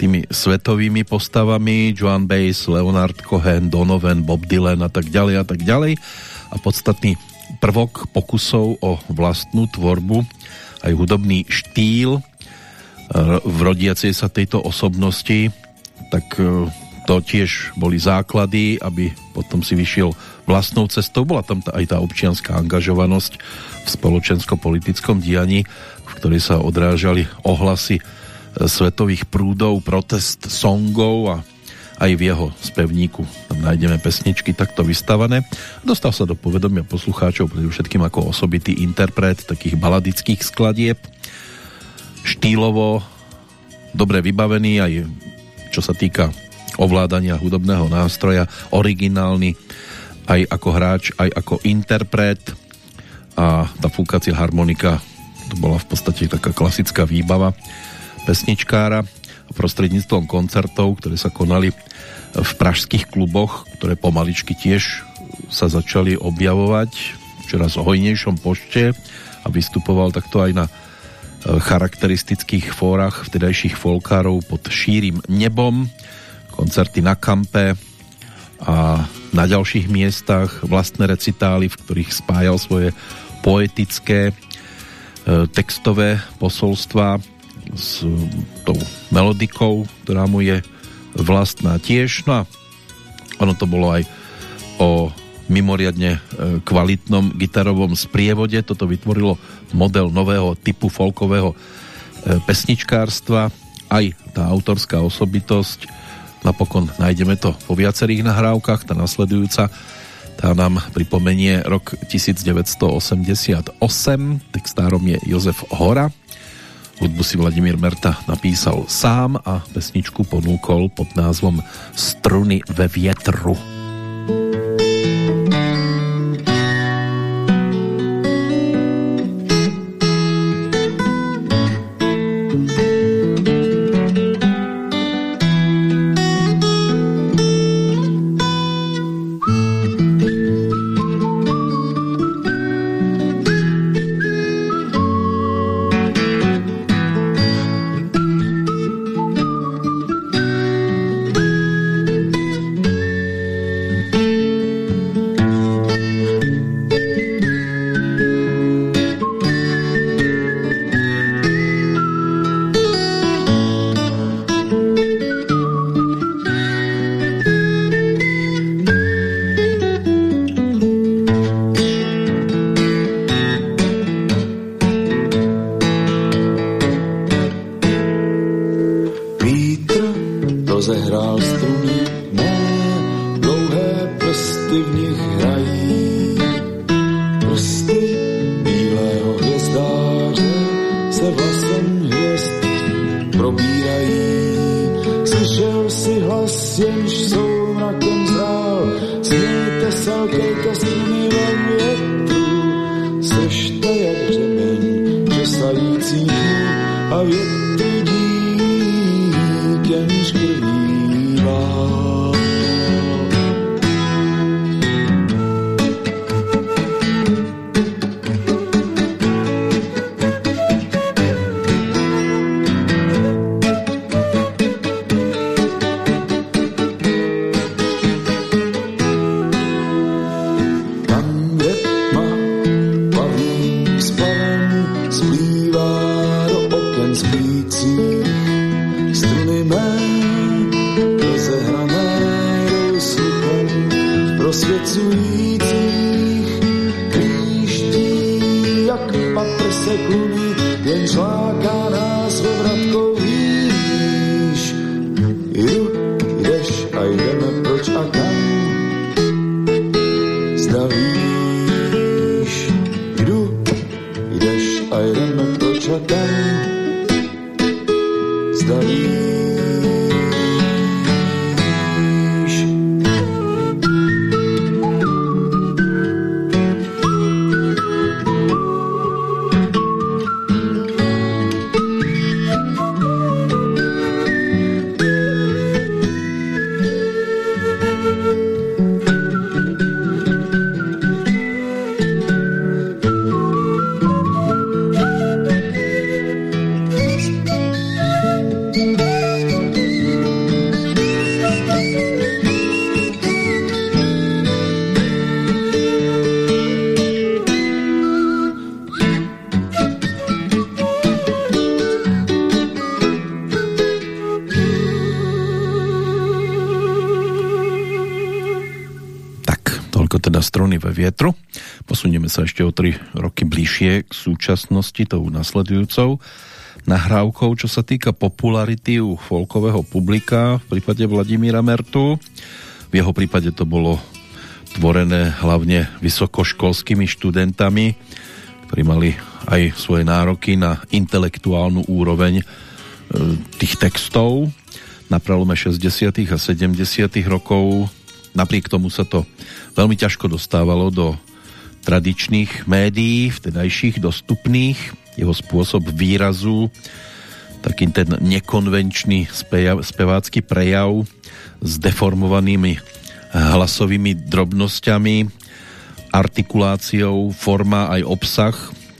tými svetovými postavami Joan Baez, Leonard Cohen, Donovan, Bob Dylan a tak ďalej a tak ďalej. A podstatný prvok pokusov o vlastnú tvorbu, aj hudobný štýl e, v rodiacej sa tejto osobnosti, tak e, to tiež boli základy, aby potom si vyšiel vlastnou cestou. Bola tam aj tá občianská angažovanosť v spoločensko-politickom dianí, v ktorej sa odrážali ohlasy svetových prúdov, protest songov a aj v jeho spevníku tam nájdeme pesničky takto vystavané. Dostal sa do povedomia poslucháčov predovšetkým ako osobitý interpret takých baladických skladieb. Štýlovo dobre vybavený aj čo sa týka ovládania hudobného nástroja, originálny aj ako hráč, aj ako interpret a tá fúkacia harmonika to bola v podstate taká klasická výbava pesničkára prostredníctvom koncertov, ktoré sa konali v pražských kluboch, ktoré pomaličky tiež sa začali objavovať čoraz hojnejšom pošte a vystupoval takto aj na e, charakteristických fórach vtedajších folkárov pod šírim nebom, koncerty na kampe a na ďalších miestach vlastné recitály, v ktorých spájal svoje poetické e, textové posolstva s tou melodikou, ktorá mu je vlastná tiež. No a ono to bolo aj o mimoriadne e, kvalitnom gitarovom sprievode. Toto vytvorilo model nového typu folkového e, pesničkárstva. Aj tá autorská osobitosť. Napokon nájdeme to po viacerých nahrávkach. Tá nasledujúca tá nám pripomenie rok 1988. Textárom je Jozef Hora Hudbu si Vladimír Merta napísal sám a pesničku ponúkol pod názvom Struny ve vietru. Súčasnosti, tou nasledujúcou nahrávkou, čo sa týka popularity u folkového publika v prípade Vladimíra Mertu. V jeho prípade to bolo tvorené hlavne vysokoškolskými študentami, ktorí mali aj svoje nároky na intelektuálnu úroveň e, tých textov. Na prelome 60. a 70. rokov napriek tomu sa to veľmi ťažko dostávalo do tradičných médií, vtedajších dostupných. Jeho spôsob výrazu, taký ten nekonvenčný spejav, spevácky prejav s deformovanými hlasovými drobnosťami, artikuláciou, forma aj obsah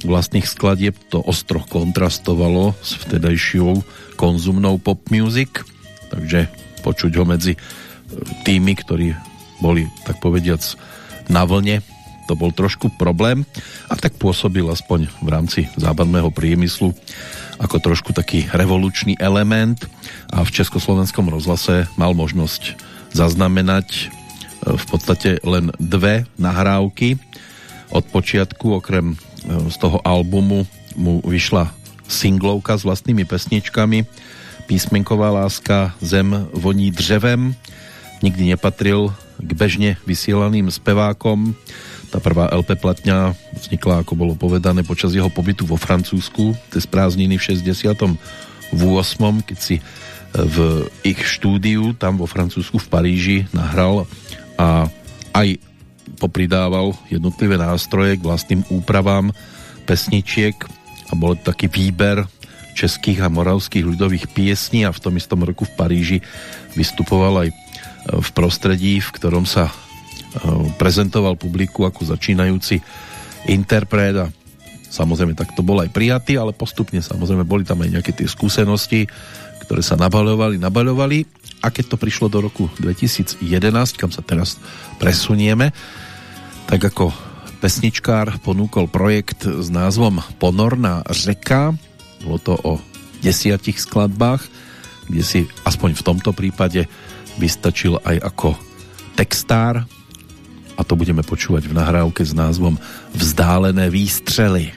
vlastných skladieb. To ostro kontrastovalo s vtedajšou konzumnou pop music, takže počuť ho medzi tými, ktorí boli, tak povediac, na vlne, to bol trošku problém a tak pôsobil aspoň v rámci západného priemyslu ako trošku taký revolučný element a v Československom rozhlase mal možnosť zaznamenať e, v podstate len dve nahrávky. Od počiatku, okrem e, z toho albumu mu vyšla singlovka s vlastnými pesničkami. Písmenková láska, Zem voní dřevem nikdy nepatril k bežne vysielaným spevákom. Tá prvá LP platňa vznikla, ako bolo povedané, počas jeho pobytu vo Francúzsku, cez prázdniny v 68. keď si e, v ich štúdiu tam vo Francúzsku v Paríži nahral a aj popridával jednotlivé nástroje k vlastným úpravám pesničiek a bol taký výber českých a moravských ľudových piesní a v tom istom roku v Paríži vystupoval aj v prostredí, v ktorom sa e, prezentoval publiku ako začínajúci interpret a samozrejme tak to bol aj prijatý, ale postupne samozrejme boli tam aj nejaké tie skúsenosti, ktoré sa nabaľovali, nabaľovali. A keď to prišlo do roku 2011, kam sa teraz presunieme, tak ako pesničkár ponúkol projekt s názvom Ponorná řeka, bolo to o desiatich skladbách, kde si aspoň v tomto prípade vystačil aj ako textár a to budeme počúvať v nahrávke s názvom Vzdálené výstřely.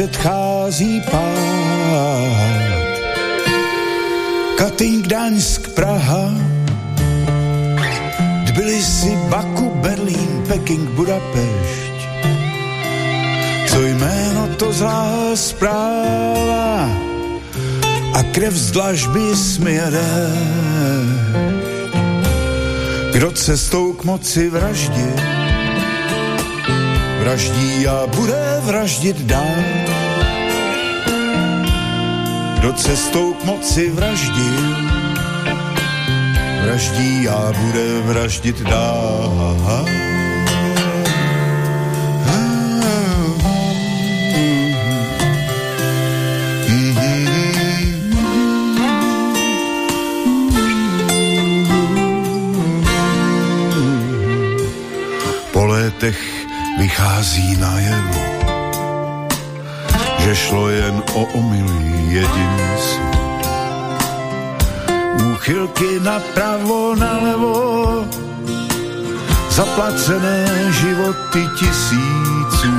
Předchází pád. Katyň, Gdaňsk, Praha, Tbilisi, Baku, Berlín, Peking, Budapešť. Co jméno to zlá zpráva a krev z dlažby směre. Kdo cestou k moci vraždí, vraždí a bude vraždit dál. Kdo cestou k moci vraždí, vraždí a bude vraždit dál. letech vychází najevo, že šlo jen o omily jedinců. Úchylky napravo, nalevo, zaplacené životy tisíců.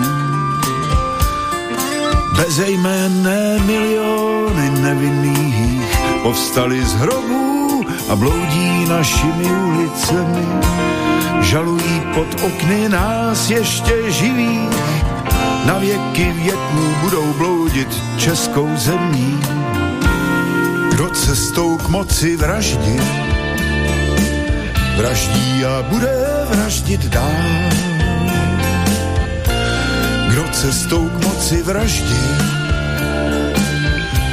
Bezejmenné miliony nevinných povstali z hrobů a bloudí našimi ulicemi žalují pod okny nás ještě živí. Na věky věků budou bloudit českou zemí. Kdo cestou k moci vraždí, vraždí a bude vraždit dál. Kdo cestou k moci vraždí,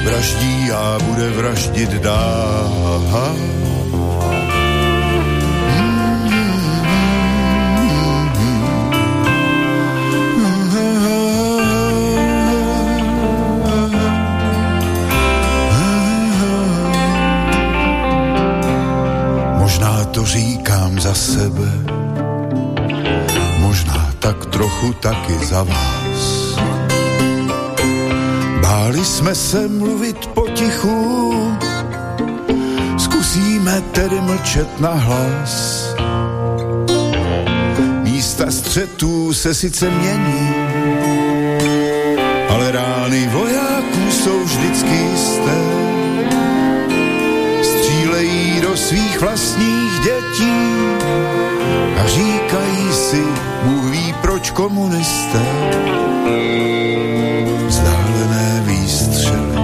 vraždí a bude vraždit dál. Sebe, možná tak trochu taky za vás. Báli jsme se mluvit potichu, zkusíme tedy mlčet na hlas. Místa střetů se sice mění, ale rány vojáků jsou vždycky jisté. Střílejí do svých vlastních dětí, a říkají si, Bůh ví proč komunisté. Vzdálené výstřely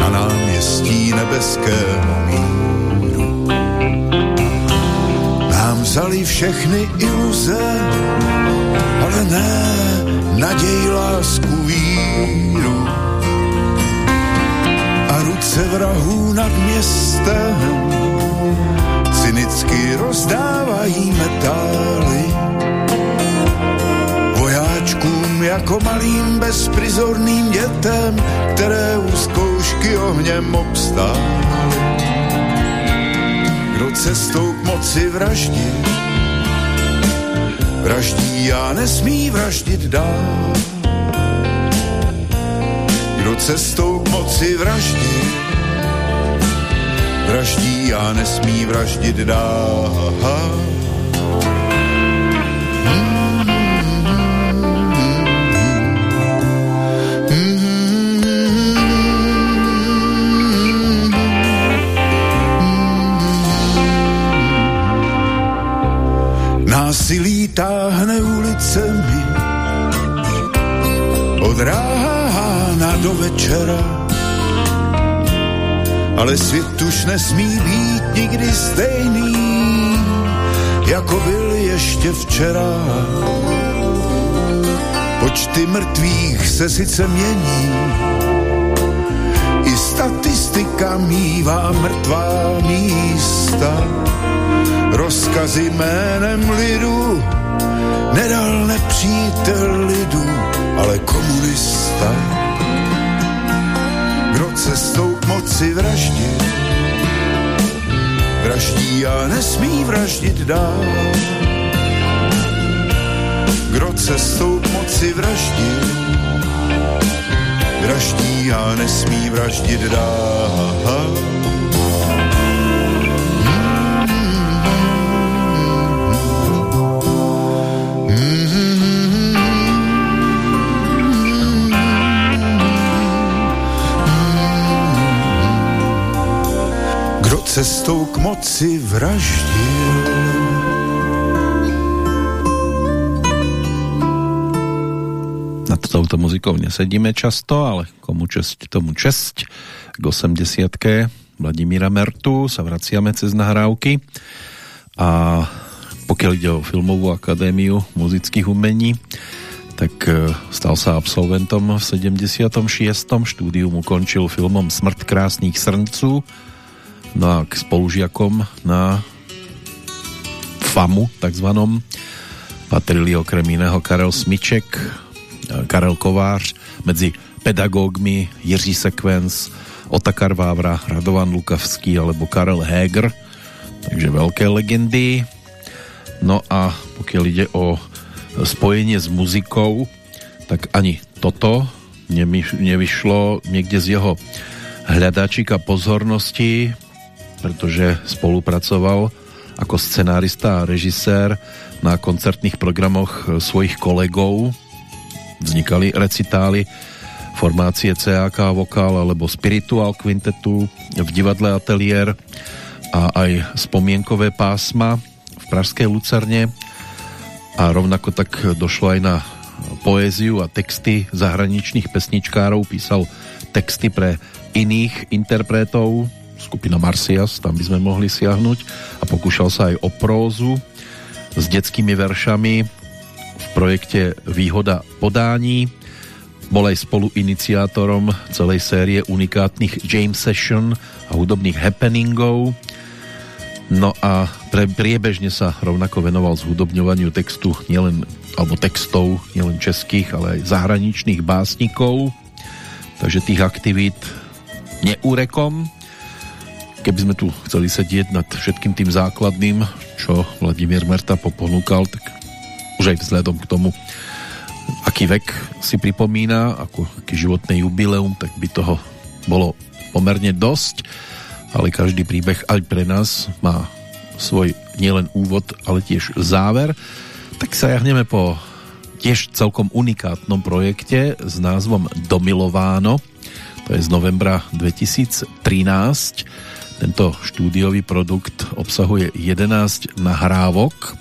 na náměstí nebeského míru. Nám vzali všechny iluze, ale ne naději, lásku, víru. A ruce vrahů nad městem cynicky rozdávají metály. Vojáčkům jako malým bezprizorným dětem, které u zkoušky ohněm obstály. Kdo cestou k moci vraždí, vraždí a nesmí vraždit dál. Kdo cestou k moci vraždí, vraždí a nesmí vraždit dál. Násilí táhne ulicemi od rána do večera ale svět už nesmí být nikdy stejný, jako byl ještě včera. Počty mrtvých se sice mění, i statistika mývá mrtvá místa. Rozkazy jménem lidu nedal nepřítel lidu, ale komunista. Kdo cestou moci vraždit. Vraždí a nesmí vraždit dál. Kdo cestou k moci vraždí, vraždí a nesmí vraždit dál. Cestou k moci vraždil. Nad touto muzikou nesedíme často, ale komu česť, tomu česť. K 80 Vladimíra Mertu sa vraciame cez nahrávky a pokiaľ ide o Filmovú akadémiu muzických umení, tak e, stal sa absolventom v 76. Štúdium ukončil filmom Smrt krásných srncu no a k spolužiakom na FAMu takzvanom patrili okrem iného Karel Smiček, Karel Kovář, medzi pedagógmi Jiří Sekvenc, Otakar Vávra, Radovan Lukavský alebo Karel Heger, takže veľké legendy. No a pokiaľ ide o spojenie s muzikou, tak ani toto nevyšlo niekde z jeho hľadáčika pozornosti, pretože spolupracoval ako scenárista a režisér na koncertných programoch svojich kolegov. Vznikali recitály formácie CAK Vokál alebo Spiritual Quintetu v divadle Atelier a aj spomienkové pásma v Pražskej Lucerne. A rovnako tak došlo aj na poéziu a texty zahraničných pesničkárov, písal texty pre iných interpretov, skupina Marcias, tam by sme mohli siahnuť a pokúšal sa aj o prózu s detskými veršami v projekte Výhoda podání bol aj spoluiniciátorom celej série unikátnych James Session a hudobných happeningov. No a pre, priebežne sa rovnako venoval zhudobňovaniu textu nielen, alebo textov nielen českých, ale aj zahraničných básnikov. Takže tých aktivít neúrekom. Keby sme tu chceli sedieť nad všetkým tým základným, čo Vladimír Merta poponúkal, tak už aj vzhľadom k tomu, aký vek si pripomína, ako aký životné jubileum, tak by toho bolo pomerne dosť, ale každý príbeh aj pre nás má svoj nielen úvod, ale tiež záver. Tak sa jahneme po tiež celkom unikátnom projekte s názvom Domilováno. To je z novembra 2013. Tento štúdiový produkt obsahuje 11 nahrávok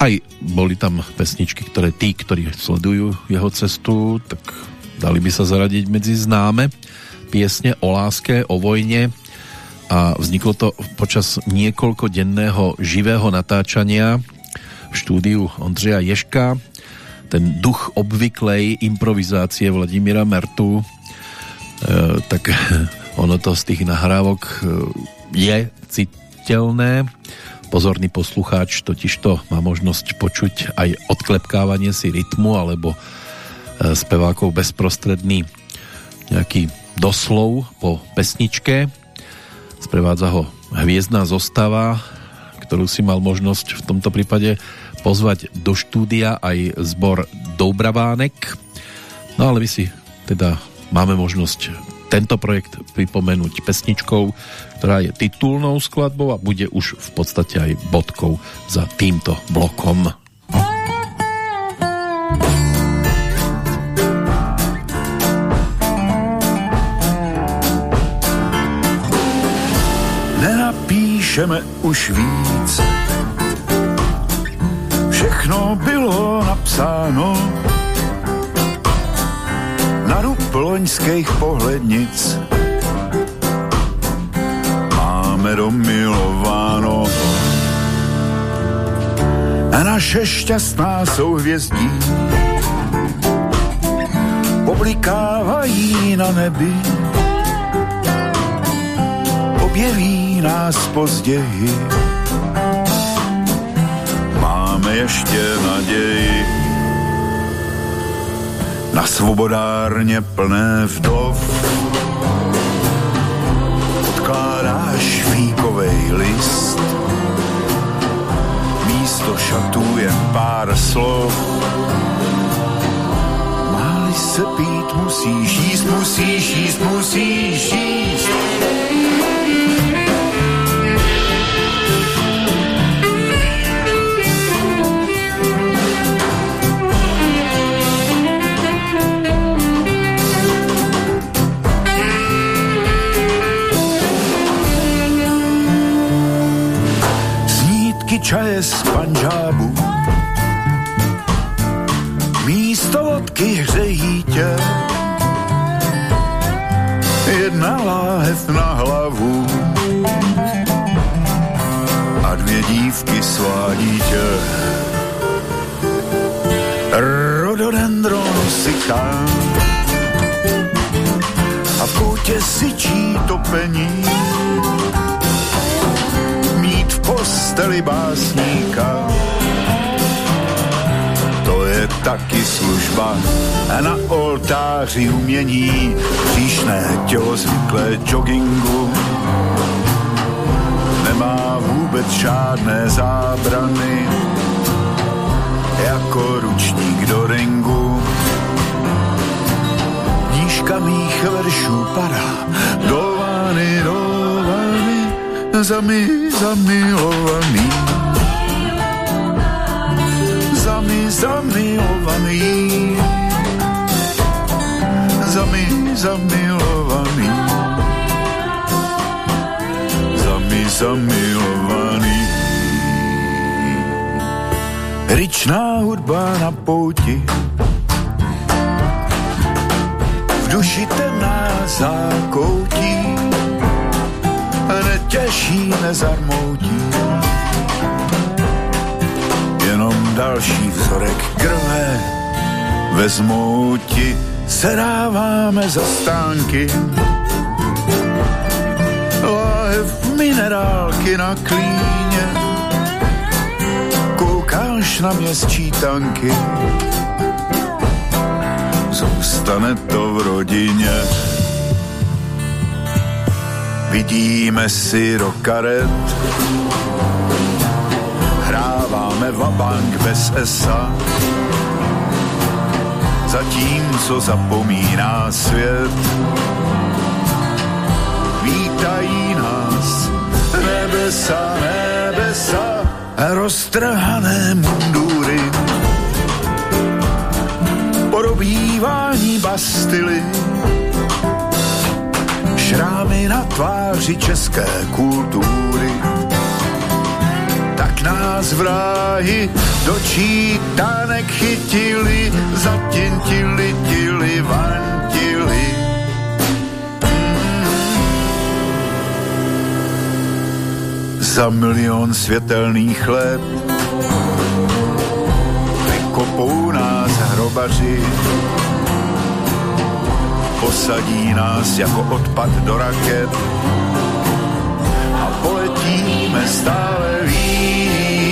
aj boli tam pesničky, ktoré tí, ktorí sledujú jeho cestu, tak dali by sa zaradiť medzi známe piesne o láske, o vojne a vzniklo to počas niekoľkodenného živého natáčania v štúdiu Ondřeja Ješka. Ten duch obvyklej improvizácie Vladimíra Mertu, e, tak ono to z tých nahrávok e, je citeľné Pozorný poslucháč totižto má možnosť počuť aj odklepkávanie si rytmu alebo e, spevákov bezprostredný nejaký doslov po pesničke. Sprevádza ho hviezdná zostava, ktorú si mal možnosť v tomto prípade pozvať do štúdia aj zbor Doubravánek. No ale my si teda máme možnosť tento projekt pripomenúť pesničkou, ktorá je titulnou skladbou a bude už v podstate aj bodkou za týmto blokom. Nenapíšeme už víc, všechno bylo napsáno, na rub loňských pohlednic. Máme domilováno a naše šťastná souhvězdí oblikávají na nebi. Objeví nás později, máme ještě naději na svobodárně plné vdov. Odkládáš fíkovej list, místo šatů je pár slov. Máli se pít, musíš jíst, musíš jíst, musíš jíst. Čaje z Panžábu. Místo vodky hřejí tě jedna láhev na hlavu a dvě dív dívky svádí tě. Rododendron sychá a v koutě syčí topení. Posteli básníka. To je taky služba. Na oltáři umění, příšné tělo zvyklé joggingu. Nemá vůbec žádné zábrany, jako ručník do ringu. Nížka mých veršů padá do zami, zamilovaný. Zami, zamilovaný. Zami, zamilovaný. Zami, zamilovaný. Ryčná hudba na pouti v duši temná zákoutí netěší, nezarmoutí. Jenom další vzorek krve vezmou ti sedáváme za stánky. Láhev minerálky na klíně koukáš na mě sčítanky zůstane to v rodině vidíme si rokaret hráváme vabank bez esa. Zatímco zapomíná svět. Vítají nás nebesa, nebesa roztrhané mundury. Porobívání bastily šrámy na tváři české kultury tak nás vráhy do čítanek chytili, zatintili, tili, vantili. Za milion světelných let vykopou nás hrobaři, posadí nás jako odpad do raket a poletíme stále výš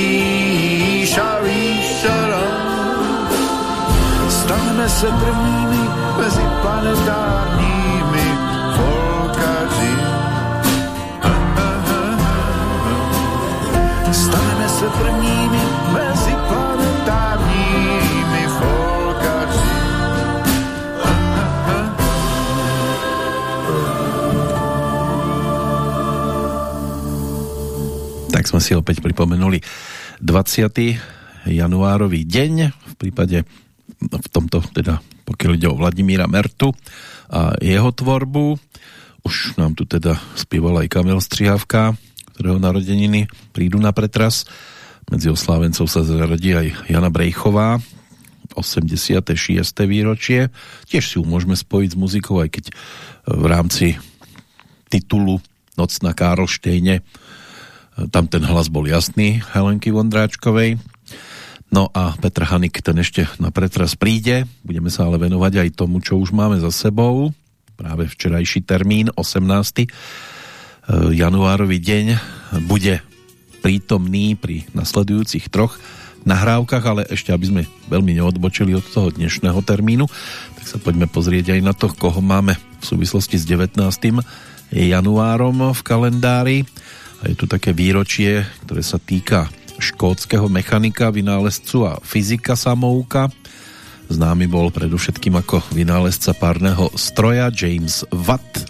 a výš. Staneme se prvními mezi planetárními folkaři. Staneme se prvními mezi planetárními sme si opäť pripomenuli 20. januárový deň v prípade v tomto teda pokiaľ ide o Vladimíra Mertu a jeho tvorbu už nám tu teda spieval aj Kamil Strihávka ktorého narodeniny prídu na pretras medzi oslávencov sa zaradí aj Jana Brejchová 86. výročie tiež si ju môžeme spojiť s muzikou aj keď v rámci titulu Noc na Karlštejne tam ten hlas bol jasný Helenky Vondráčkovej. No a Petr Hanik ten ešte na pretras príde. Budeme sa ale venovať aj tomu, čo už máme za sebou. Práve včerajší termín, 18. januárový deň, bude prítomný pri nasledujúcich troch nahrávkach, ale ešte aby sme veľmi neodbočili od toho dnešného termínu, tak sa poďme pozrieť aj na to, koho máme v súvislosti s 19. januárom v kalendári a je tu také výročie, ktoré sa týka škótskeho mechanika, vynálezcu a fyzika samouka. Známy bol predovšetkým ako vynálezca párneho stroja James Watt.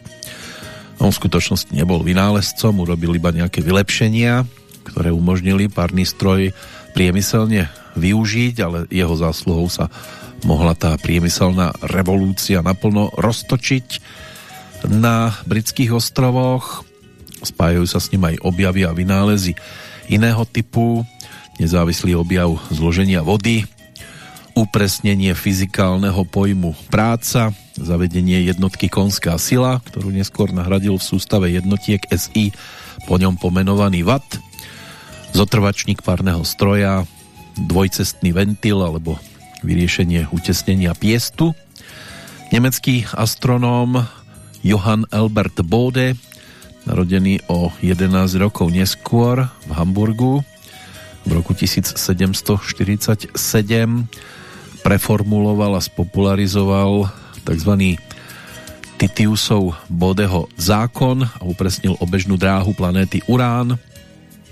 On v skutočnosti nebol vynálezcom, urobil iba nejaké vylepšenia, ktoré umožnili párny stroj priemyselne využiť, ale jeho zásluhou sa mohla tá priemyselná revolúcia naplno roztočiť na britských ostrovoch Spájajú sa s ním aj objavy a vynálezy iného typu, nezávislý objav zloženia vody, upresnenie fyzikálneho pojmu práca, zavedenie jednotky konská sila, ktorú neskôr nahradil v sústave jednotiek SI po ňom pomenovaný Watt, zotrvačník párneho stroja, dvojcestný ventil alebo vyriešenie utesnenia piestu. Nemecký astronóm Johann Albert Bode, narodený o 11 rokov neskôr v Hamburgu v roku 1747, preformuloval a spopularizoval tzv. Titiusov Bodeho zákon a upresnil obežnú dráhu planéty Urán.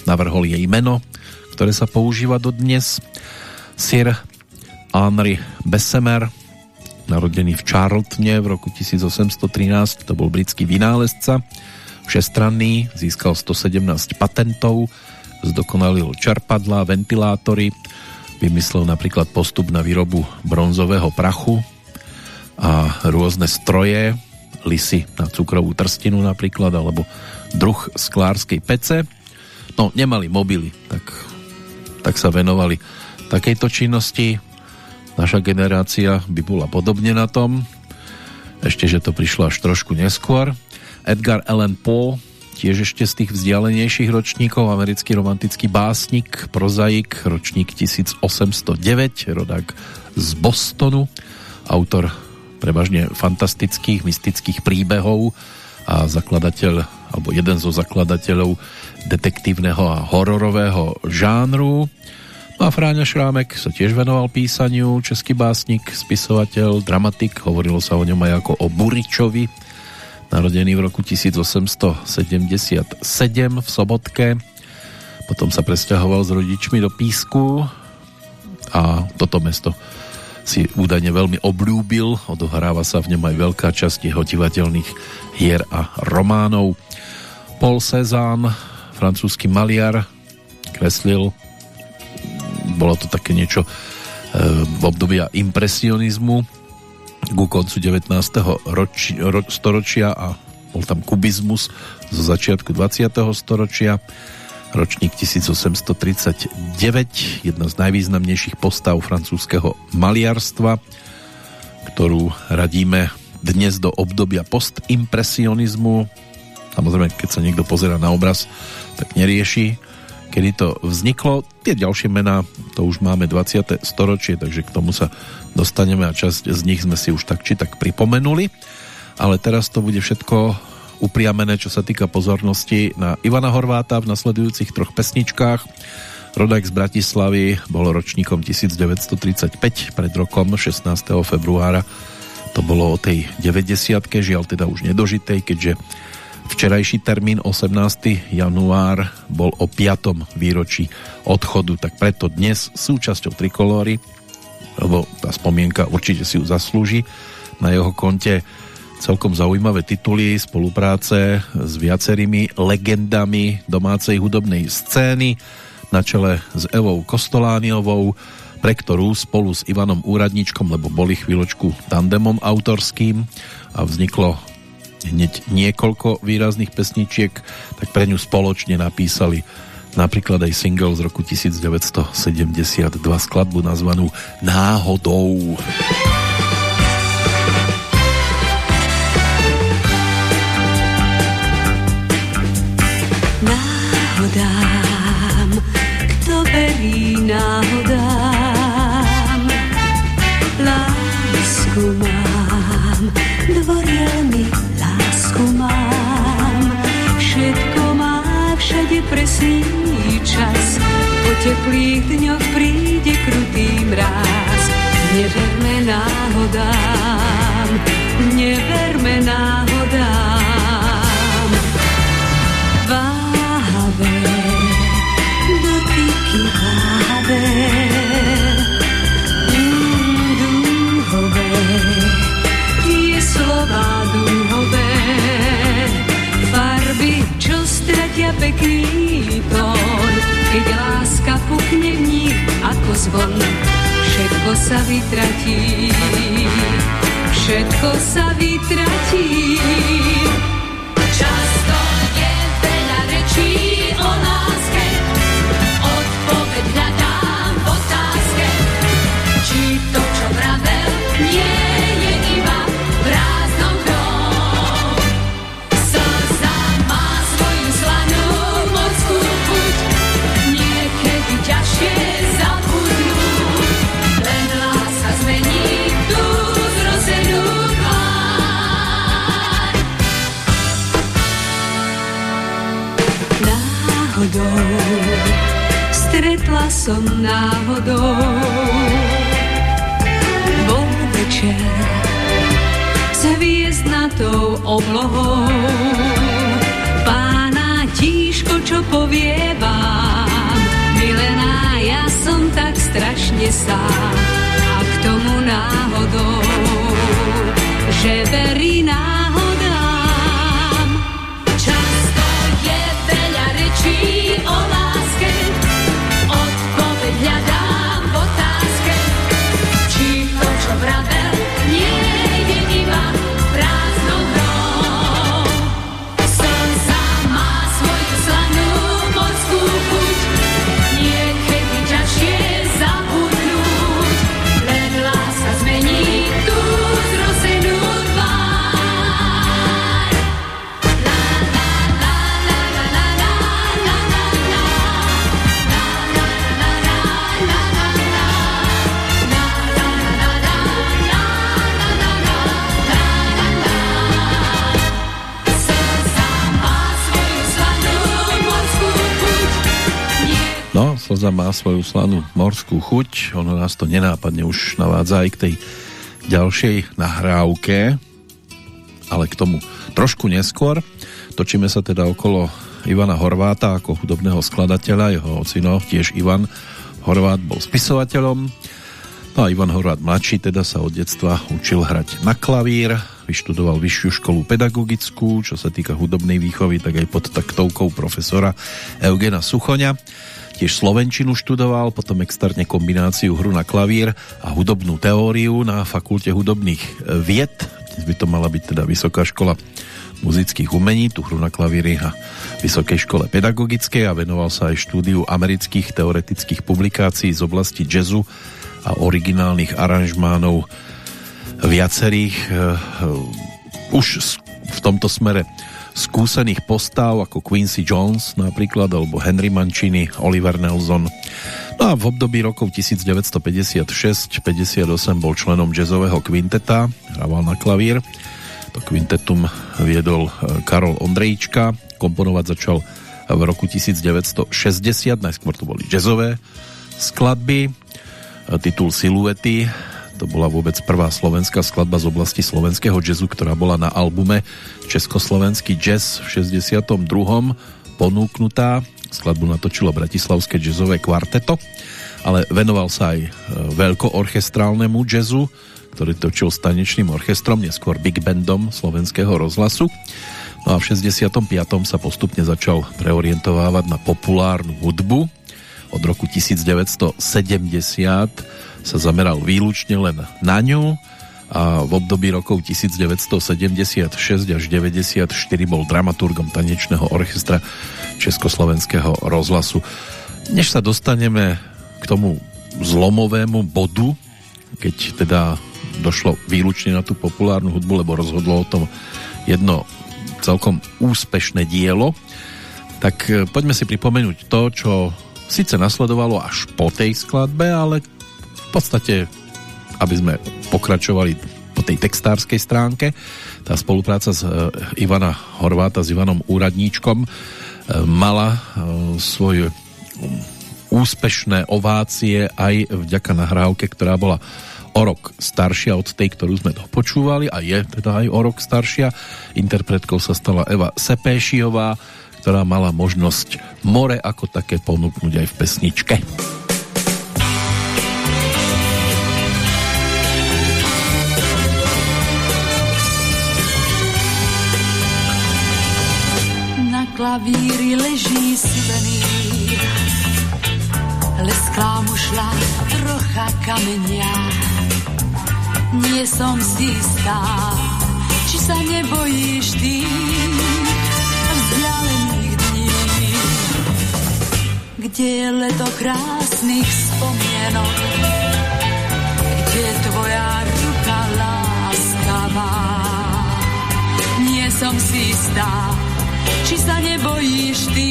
Navrhol jej meno, ktoré sa používa dodnes. Sir Henri Bessemer, narodený v Charltone v roku 1813, to bol britský vynálezca, všestranný, získal 117 patentov, zdokonalil čerpadla, ventilátory, vymyslel napríklad postup na výrobu bronzového prachu a rôzne stroje, lisy na cukrovú trstinu napríklad, alebo druh sklárskej pece. No, nemali mobily, tak tak sa venovali takejto činnosti. Naša generácia by bola podobne na tom, ešte, že to prišlo až trošku neskôr. Edgar Allan Poe, tiež ešte z tých vzdialenejších ročníkov, americký romantický básnik, prozaik, ročník 1809, rodák z Bostonu, autor prevažne fantastických, mystických príbehov a zakladateľ, alebo jeden zo zakladateľov detektívneho a hororového žánru. No a Fráňa Šrámek sa tiež venoval písaniu, český básnik, spisovateľ, dramatik, hovorilo sa o ňom aj ako o Buričovi, narodený v roku 1877 v Sobotke. Potom sa presťahoval s rodičmi do Písku a toto mesto si údajne veľmi obľúbil. Odohráva sa v ňom aj veľká časť jeho divadelných hier a románov. Paul Cézanne francúzsky maliar, kreslil. Bolo to také niečo e, v obdobia impresionizmu ku koncu 19. Roči, ro, storočia a bol tam kubizmus zo začiatku 20. storočia ročník 1839 jedna z najvýznamnejších postav francúzského maliarstva ktorú radíme dnes do obdobia postimpresionizmu samozrejme keď sa niekto pozera na obraz tak nerieši, kedy to vzniklo. Tie ďalšie mená, to už máme 20. storočie, takže k tomu sa dostaneme a časť z nich sme si už tak či tak pripomenuli. Ale teraz to bude všetko upriamené, čo sa týka pozornosti na Ivana Horváta v nasledujúcich troch pesničkách. Rodák z Bratislavy bol ročníkom 1935 pred rokom 16. februára to bolo o tej 90 žiaľ teda už nedožitej, keďže Včerajší termín 18. január bol o 5. výročí odchodu, tak preto dnes súčasťou Trikolóry, lebo tá spomienka určite si ju zaslúži, na jeho konte celkom zaujímavé tituly spolupráce s viacerými legendami domácej hudobnej scény na čele s Evou Kostolániovou, pre ktorú spolu s Ivanom Úradničkom, lebo boli chvíľočku tandemom autorským a vzniklo hneď niekoľko výrazných pesničiek, tak pre ňu spoločne napísali napríklad aj single z roku 1972 skladbu nazvanú Náhodou. Náhodám, kto verí náhodám, lásku mám, presný čas. Po teplých dňoch príde krutý mráz. Neverme náhodám, neverme náhodám. Váhavé, dotyky váhavé, dúhové, slova dúhové, farby, čo stratia pekný láska puchne v nich ako zvon. Všetko sa vytratí, všetko sa vytratí. Som náhodou. Bol večer s hviezdnatou oblohou. Pána tíško, čo povie vám, milená, ja som tak strašne sám. A k tomu náhodou, že verí náhodou, slza má svoju slanú morskú chuť, ono nás to nenápadne už navádza aj k tej ďalšej nahrávke, ale k tomu trošku neskôr. Točíme sa teda okolo Ivana Horváta ako hudobného skladateľa, jeho ocino, tiež Ivan Horvát bol spisovateľom. No a Ivan Horvát mladší teda sa od detstva učil hrať na klavír, vyštudoval vyššiu školu pedagogickú, čo sa týka hudobnej výchovy, tak aj pod taktovkou profesora Eugena Suchoňa. Tiež slovenčinu študoval, potom externe kombináciu hru na klavír a hudobnú teóriu na Fakulte hudobných vied. Dnes by to mala byť teda Vysoká škola muzických umení, tu hru na klavíri a Vysokej škole pedagogickej a venoval sa aj štúdiu amerických teoretických publikácií z oblasti jazzu a originálnych aranžmánov viacerých uh, už v tomto smere skúsených postav ako Quincy Jones napríklad, alebo Henry Mancini, Oliver Nelson. No a v období rokov 1956-58 bol členom jazzového kvinteta, hrával na klavír. To kvintetum viedol e, Karol Ondrejčka, komponovať začal v roku 1960, najskôr to boli jazzové skladby, e, titul Siluety to bola vôbec prvá slovenská skladba z oblasti slovenského jazzu, ktorá bola na albume Československý jazz v 62. ponúknutá. Skladbu natočilo Bratislavské jazzové kvarteto, ale venoval sa aj e, veľkoorchestrálnemu jazzu, ktorý točil s tanečným orchestrom, neskôr big bandom slovenského rozhlasu. No a v 65. sa postupne začal preorientovávať na populárnu hudbu. Od roku 1970 sa zameral výlučne len na ňu a v období rokov 1976 až 94 bol dramaturgom tanečného orchestra Československého rozhlasu. Než sa dostaneme k tomu zlomovému bodu, keď teda došlo výlučne na tú populárnu hudbu, lebo rozhodlo o tom jedno celkom úspešné dielo, tak poďme si pripomenúť to, čo síce nasledovalo až po tej skladbe, ale podstate, aby sme pokračovali po tej textárskej stránke, tá spolupráca s e, Ivana Horváta, s Ivanom Úradníčkom e, mala e, svoje úspešné ovácie aj vďaka nahrávke, ktorá bola o rok staršia od tej, ktorú sme dopočúvali a je teda aj o rok staršia. Interpretkou sa stala Eva Sepéšiová, ktorá mala možnosť more ako také ponúknuť aj v pesničke. Lesklá mu šla trocha kamenia. Nie som si istá, či sa nebojíš ty vzdialených dní. Kde je leto krásnych spomienok, kde je tvoja ruka láskavá. Nie som si istá, či sa nebojíš ty?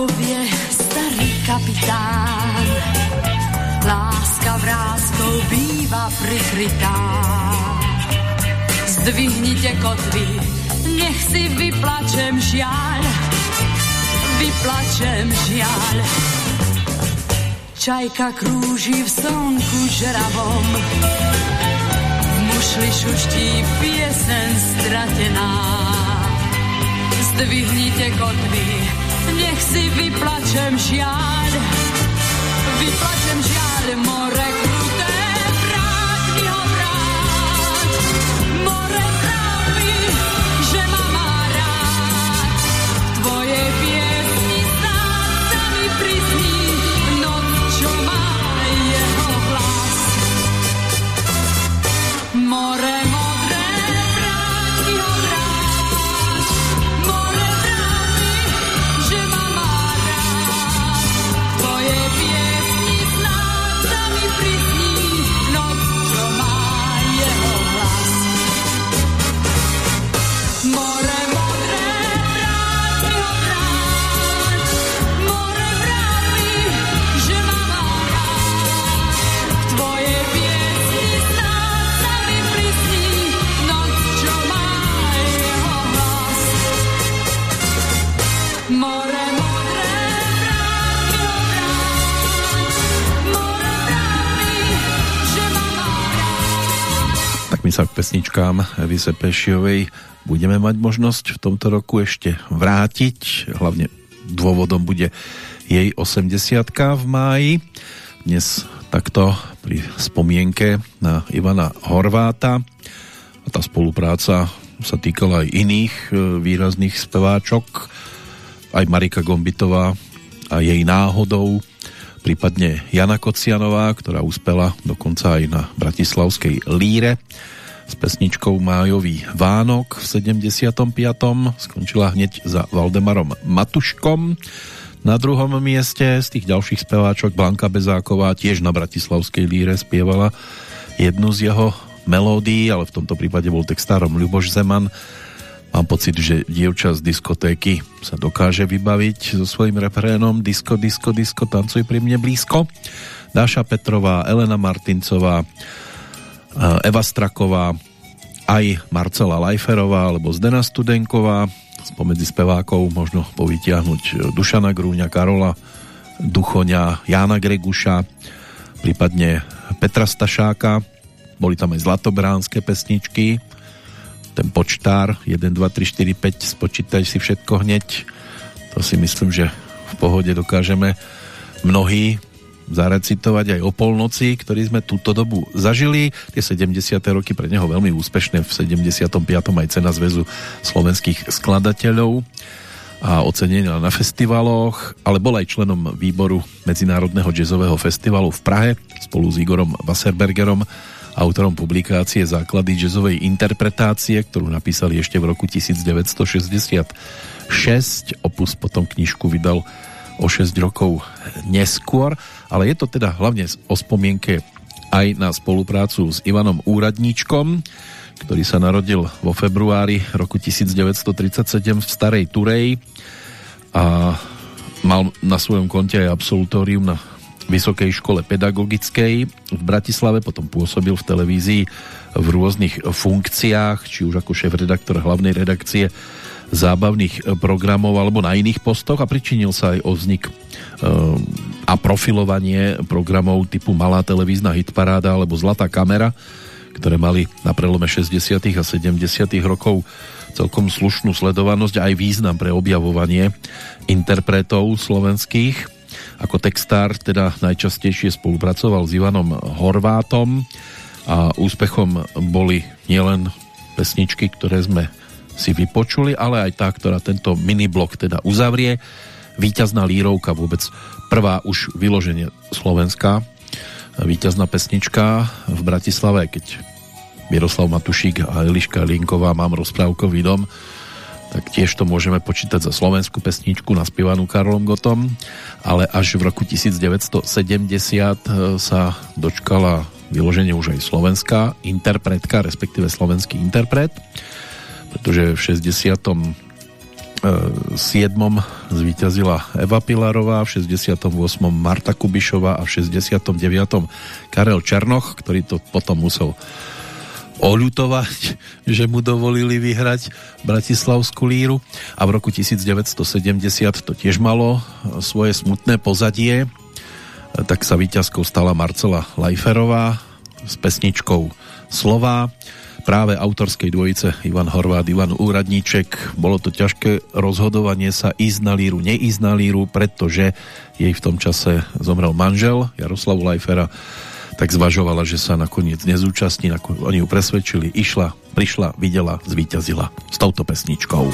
Povie starý kapitán, láska vrázkou býva prikrytá. Zdvihnite kotvy, nech si vyplačem žiaľ, vyplačem žiaľ. Čajka krúži v slnku žeravom, v mušli šuští piesen stratená. Zdvihnite kotvy, nech si vyplačem žiaľ, vyplačem žiaľ, more my sa k pesničkám Evise Pešiovej budeme mať možnosť v tomto roku ešte vrátiť. Hlavne dôvodom bude jej 80 v máji. Dnes takto pri spomienke na Ivana Horváta. A tá spolupráca sa týkala aj iných e, výrazných speváčok. Aj Marika Gombitová a jej náhodou prípadne Jana Kocianová, ktorá uspela dokonca aj na Bratislavskej líre s pesničkou Májový Vánok v 75. Skončila hneď za Valdemarom Matuškom. Na druhom mieste z tých ďalších speváčok Blanka Bezáková tiež na Bratislavskej líre spievala jednu z jeho melódií, ale v tomto prípade bol textárom Ľuboš Zeman. Mám pocit, že dievča z diskotéky sa dokáže vybaviť so svojím refrénom Disko, disko, disko, tancuj pri mne blízko. Dáša Petrová, Elena Martincová, Eva Straková, aj Marcela Lajferová alebo Zdena Studenková. Spomedzi spevákov možno povytiahnuť Dušana Grúňa, Karola Duchoňa, Jána Greguša, prípadne Petra Stašáka. Boli tam aj zlatobránske pesničky. Ten počtár 1, 2, 3, 4, 5, spočítaj si všetko hneď. To si myslím, že v pohode dokážeme mnohí zarecitovať aj o polnoci, ktorý sme túto dobu zažili. Tie 70. roky pre neho veľmi úspešné. V 75. aj cena Zväzu slovenských skladateľov a ocenenia na festivaloch, ale bol aj členom výboru Medzinárodného jazzového festivalu v Prahe spolu s Igorom Wasserbergerom, autorom publikácie Základy jazzovej interpretácie, ktorú napísali ešte v roku 1966. Opus potom knižku vydal o 6 rokov neskôr, ale je to teda hlavne o spomienke aj na spoluprácu s Ivanom Úradníčkom, ktorý sa narodil vo februári roku 1937 v Starej Turej a mal na svojom konte aj absolutórium na Vysokej škole pedagogickej v Bratislave, potom pôsobil v televízii v rôznych funkciách, či už ako šéf-redaktor hlavnej redakcie zábavných programov alebo na iných postoch a pričinil sa aj o vznik a profilovanie programov typu Malá televízna hitparáda alebo Zlatá kamera, ktoré mali na prelome 60. a 70. rokov celkom slušnú sledovanosť a aj význam pre objavovanie interpretov slovenských. Ako textár teda najčastejšie spolupracoval s Ivanom Horvátom a úspechom boli nielen pesničky, ktoré sme si vypočuli, ale aj tá, ktorá tento miniblok teda uzavrie. Výťazná lírovka vôbec prvá už vyloženie slovenská výťazná pesnička v Bratislave, keď Miroslav Matušík a Eliška Linková mám rozprávkový dom, tak tiež to môžeme počítať za slovenskú pesničku naspievanú Karlom Gotom, ale až v roku 1970 sa dočkala vyloženie už aj slovenská interpretka, respektíve slovenský interpret, pretože v 60 7. zvíťazila Eva Pilarová, v 68. Marta Kubišová a v 69. Karel Černoch, ktorý to potom musel oľutovať, že mu dovolili vyhrať Bratislavskú líru a v roku 1970 to tiež malo svoje smutné pozadie tak sa víťazkou stala Marcela Lajferová s pesničkou Slová práve autorskej dvojice Ivan Horvát, Ivan Úradníček. Bolo to ťažké rozhodovanie sa ísť na líru, neísť na líru, pretože jej v tom čase zomrel manžel Jaroslavu Lajfera tak zvažovala, že sa nakoniec nezúčastní, oni ju presvedčili, išla, prišla, videla, zvíťazila s touto pesničkou.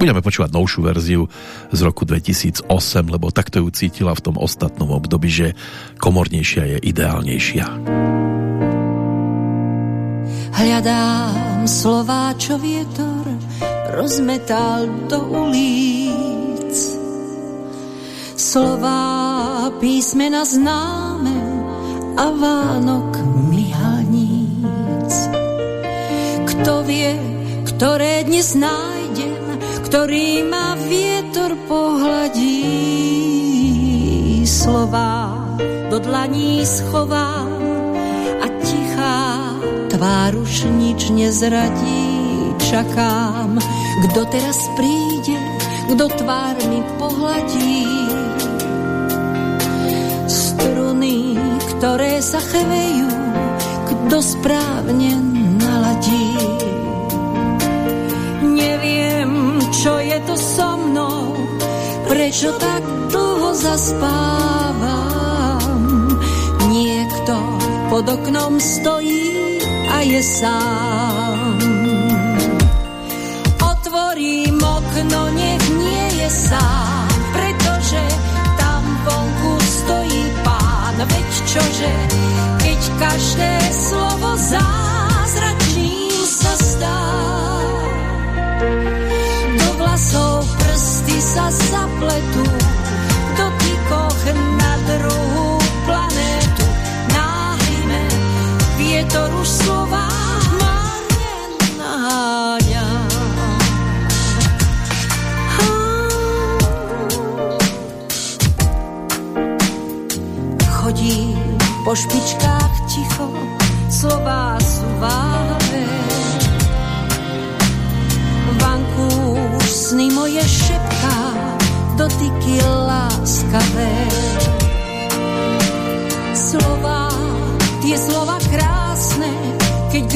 Budeme počúvať novšiu verziu z roku 2008, lebo takto ju cítila v tom ostatnom období, že komornejšia je ideálnejšia. Hľadám slová, čo vietor rozmetal do ulic. Slová písmena známe, a Vánok myhaníc. Kto vie, ktoré dnes nájdem, ktorý ma vietor pohľadí. Slova do dlaní schová a tichá tvár už nič nezradí. Čakám, kto teraz príde, kto tvár mi pohľadí. Struny ktoré sa chvejú, kto správne naladí. Neviem, čo je to so mnou, prečo tak dlho zaspávam. Niekto pod oknom stojí a je sám. Otvorím okno, nech nie je sám, pretože tam vonku stojí pán, veď čože, keď každé slovo zázračným sa stá. Do vlasov prsty sa zapletú, v dotykoch na druhú už slova má nenaháňa. Chodím po špičkách ticho, slová sú váhavé. Vanku sny moje šepká, dotyky láskavé.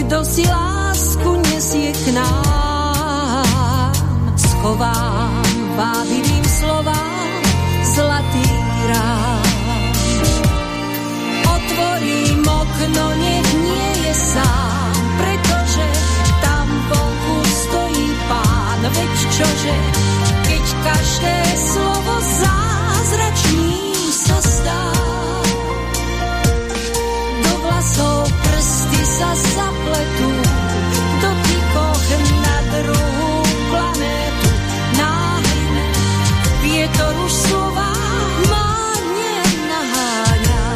Kdo si lásku nesie k nám. Schovám vábivým slovám zlatý rám otvorím okno, nech nie je sám, pretože tam vonku stojí pán, veď čože, keď každé slovo zázračným sa stá. Do vlasov sa zapletú, v dotykoch na druhú planétu. Náhline vietor už slova má nenaháňa.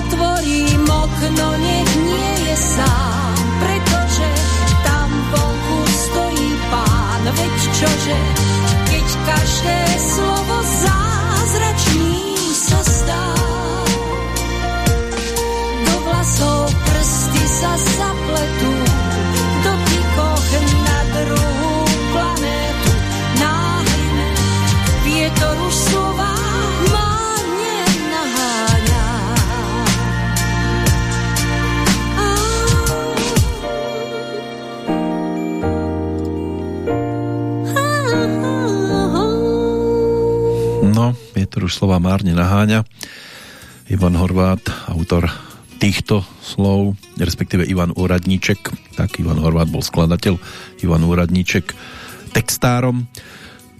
Otvorím okno, nech nie je sám, pretože tam vonku stojí pán, veď čože, keď každé slovo Do vlasov prsty sa zapletú, v dotykoch na druhú planétu. Náhline vietor už slova má nenaháňa. No, vietor už slova márne naháňa. Ivan Horvát, autor týchto slov, respektíve Ivan Úradníček, tak Ivan Horvát bol skladateľ, Ivan Úradníček textárom,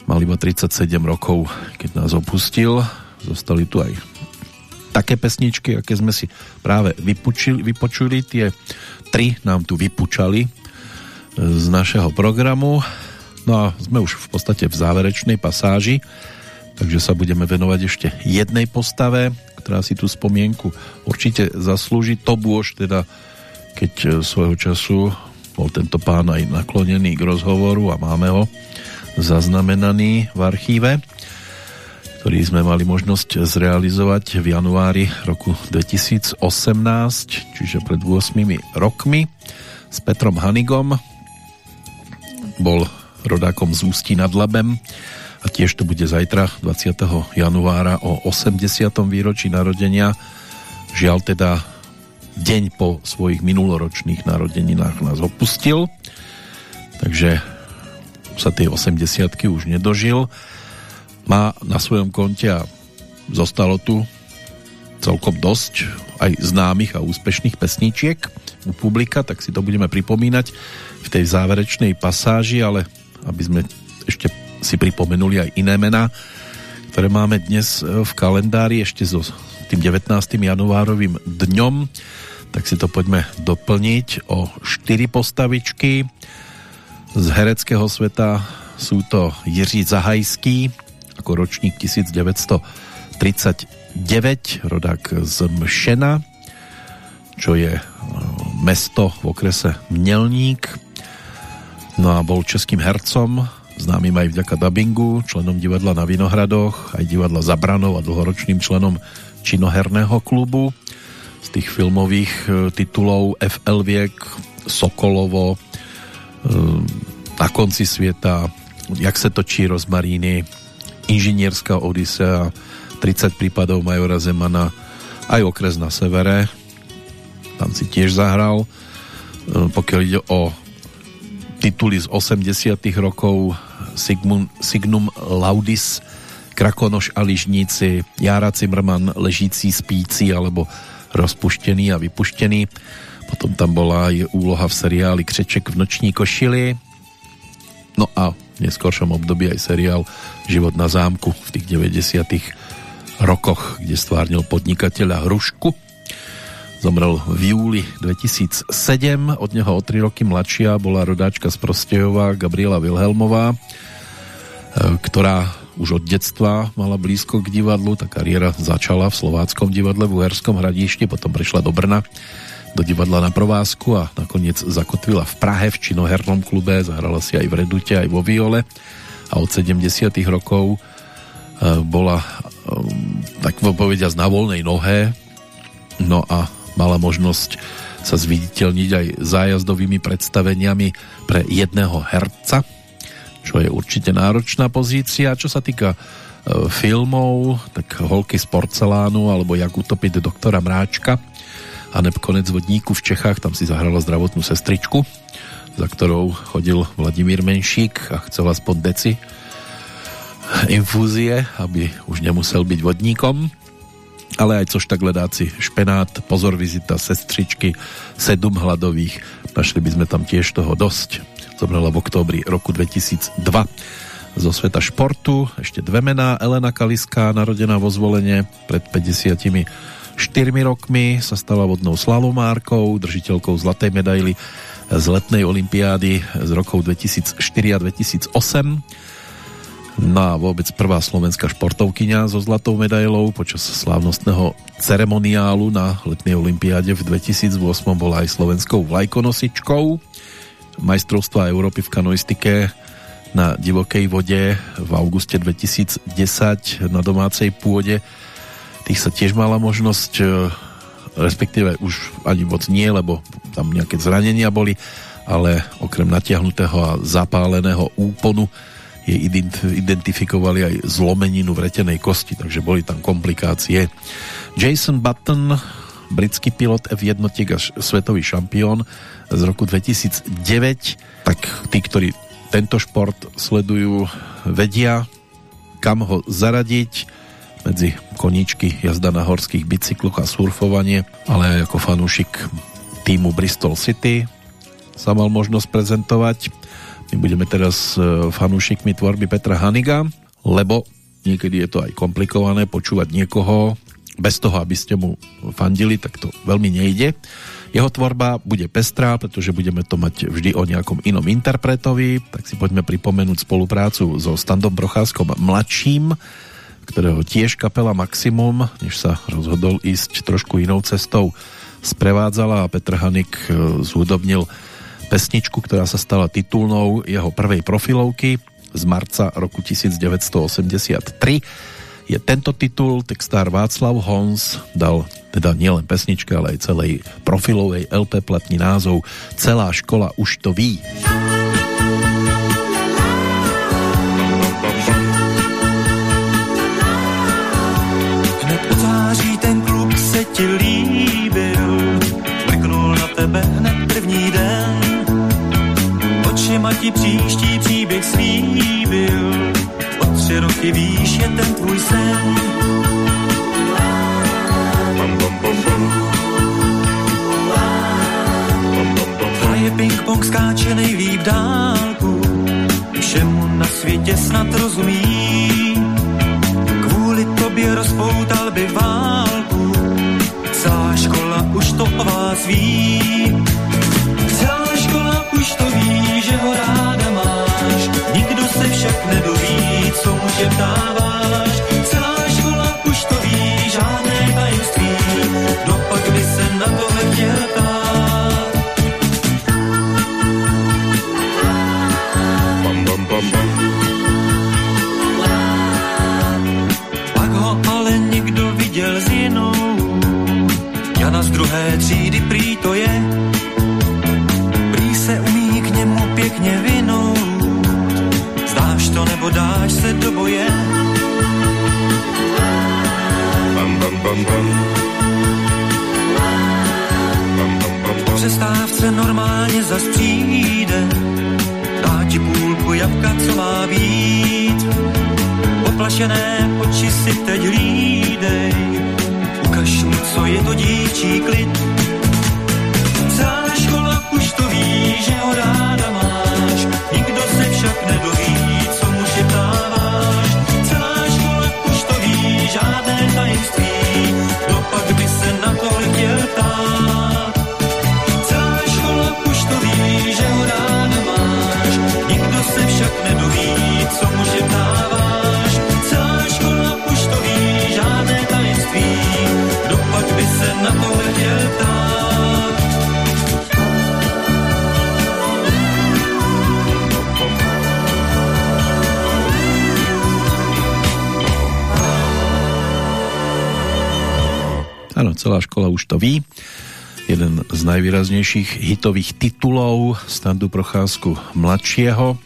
mal iba 37 rokov, keď nás opustil, zostali tu aj také pesničky, aké sme si práve vypučili, vypočuli, tie tri nám tu vypučali z našeho programu. No a sme už v podstate v záverečnej pasáži, takže sa budeme venovať ešte jednej postave, ktorá si tú spomienku určite zaslúži. To bôž teda, keď svojho času bol tento pán aj naklonený k rozhovoru a máme ho zaznamenaný v archíve, ktorý sme mali možnosť zrealizovať v januári roku 2018, čiže pred 8 rokmi s Petrom Hanigom. Bol rodákom z Ústí nad Labem a tiež to bude zajtra 20. januára o 80. výročí narodenia. Žiaľ teda deň po svojich minuloročných narodeninách nás opustil, takže sa tej 80 už nedožil. Má na svojom konte a zostalo tu celkom dosť aj známych a úspešných pesničiek u publika, tak si to budeme pripomínať v tej záverečnej pasáži, ale aby sme ešte si pripomenuli aj iné mená, ktoré máme dnes v kalendári ešte so tým 19. januárovým dňom, tak si to poďme doplniť o 4 postavičky. Z hereckého sveta sú to Jiří Zahajský, ako ročník 1939, rodák z Mšena, čo je e, mesto v okrese Mnelník. No a bol českým hercom, známym aj vďaka dubbingu, členom divadla na Vinohradoch, aj divadla Zabranov a dlhoročným členom činoherného klubu. Z tých filmových e, titulov FL Viek, Sokolovo, e, Na konci sveta, Jak se točí rozmaríny, Inžinierská Odisea, 30 prípadov Majora Zemana, aj okres na severe, tam si tiež zahral. E, pokiaľ ide o tituly z 80 rokov Sigmund, Signum Laudis, Krakonoš a Ližníci, Jára Cimrman, Ležící, Spíci alebo rozpuštený a vypuštený. Potom tam bola aj úloha v seriáli Křeček v noční košili. No a v neskôršom období aj seriál Život na zámku v tých 90 rokoch, kde stvárnil podnikateľa Hrušku. Zomrel v júli 2007, od neho o 3 roky mladšia bola rodáčka z Prostejova Gabriela Wilhelmová, e, ktorá už od detstva mala blízko k divadlu, tá kariéra začala v Slováckom divadle v Uherskom hradišti, potom prešla do Brna do divadla na provázku a nakoniec zakotvila v Prahe v činohernom klube, zahrala si aj v Redute, aj vo Viole. A od 70 rokov e, bola e, tak povediať na voľnej nohe. No a mala možnosť sa zviditeľniť aj zájazdovými predstaveniami pre jedného herca čo je určite náročná pozícia. Čo sa týka e, filmov, tak Holky z porcelánu alebo Jak utopiť doktora Mráčka a konec vodníku v Čechách, tam si zahrala zdravotnú sestričku, za ktorou chodil Vladimír Menšík a chcel aspoň deci infúzie, aby už nemusel byť vodníkom ale aj což tak ledáci špenát, pozor vizita, sestričky, sedm hladových, našli by sme tam tiež toho dosť zomrela v októbri roku 2002 zo sveta športu. Ešte dve mená. Elena Kaliská, narodená vo zvolenie pred 54 rokmi, sa stala vodnou slalomárkou, držiteľkou zlatej medaily z letnej olympiády z rokov 2004 a 2008. No a vôbec prvá slovenská športovkyňa so zlatou medailou počas slávnostného ceremoniálu na letnej olympiáde v 2008 bola aj slovenskou vlajkonosičkou majstrovstva Európy v kanoistike na divokej vode v auguste 2010 na domácej pôde. Tých sa tiež mala možnosť, e, respektíve už ani moc nie, lebo tam nejaké zranenia boli, ale okrem natiahnutého a zapáleného úponu je identifikovali aj zlomeninu vretenej kosti, takže boli tam komplikácie. Jason Button, britský pilot F1 a svetový šampión, z roku 2009, tak tí, ktorí tento šport sledujú, vedia, kam ho zaradiť medzi koníčky, jazda na horských bicykloch a surfovanie, ale aj ako fanúšik týmu Bristol City sa mal možnosť prezentovať. My budeme teraz e, fanúšikmi tvorby Petra Haniga, lebo niekedy je to aj komplikované počúvať niekoho bez toho, aby ste mu fandili, tak to veľmi nejde. Jeho tvorba bude pestrá, pretože budeme to mať vždy o nejakom inom interpretovi, tak si poďme pripomenúť spoluprácu so Standom Procházkom mladším, ktorého tiež kapela Maximum, než sa rozhodol ísť trošku inou cestou, sprevádzala a Petr Hanik e, zúdobnil pesničku, ktorá sa stala titulnou jeho prvej profilovky z marca roku 1983. Je tento titul, textár Václav Hons dal teda nielen pesničke, ale aj celej profilovej LP platní názov Celá škola už to ví. Hned ti příští příběh slíbil, o tři roky víš, je ten tvůj sen. Hraje ping-pong, skáče nejlíp dálku, všemu na světě snad rozumí. Kvůli tobě rozpoutal by válku, celá škola už to o vás ví. Celá škola už to ví, že ho ráda máš, nikdo se však nedoví, co mu šeptáváš. Celá Po přestávce normálně zas přijde, dá ti půlku jabka, co má být. Poplašené oči si teď hlídej, ukaž mu, co je to dívčí klid. Celá škola už to ví. Jeden z najvýraznejších hitových titulov Standu Procházku mladšieho.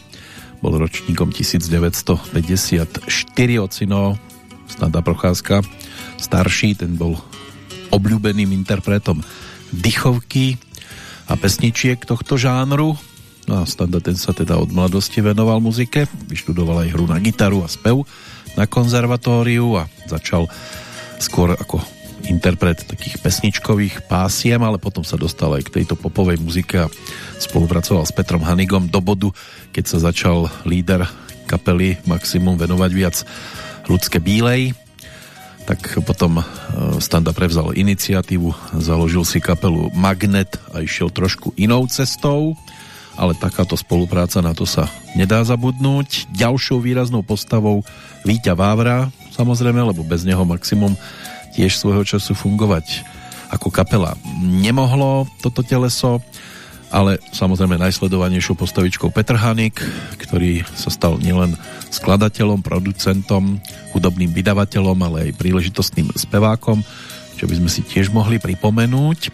Bol ročníkom 1954 ocino Standa Procházka. Starší, ten bol obľúbeným interpretom dychovky a pesničiek tohto žánru. No a Standa ten sa teda od mladosti venoval muzike, vyštudoval aj hru na gitaru a spev na konzervatóriu a začal skôr ako interpret takých pesničkových pásiem, ale potom sa dostal aj k tejto popovej muzike a spolupracoval s Petrom Hanigom do bodu, keď sa začal líder kapely Maximum venovať viac ľudské bílej tak potom e, Standa prevzal iniciatívu, založil si kapelu Magnet a išiel trošku inou cestou, ale takáto spolupráca na to sa nedá zabudnúť. Ďalšou výraznou postavou Víťa Vávra, samozrejme, lebo bez neho Maximum tiež svojho času fungovať ako kapela nemohlo toto teleso, ale samozrejme najsledovanejšou postavičkou Petr Hanik, ktorý sa stal nielen skladateľom, producentom, hudobným vydavateľom, ale aj príležitostným spevákom, čo by sme si tiež mohli pripomenúť.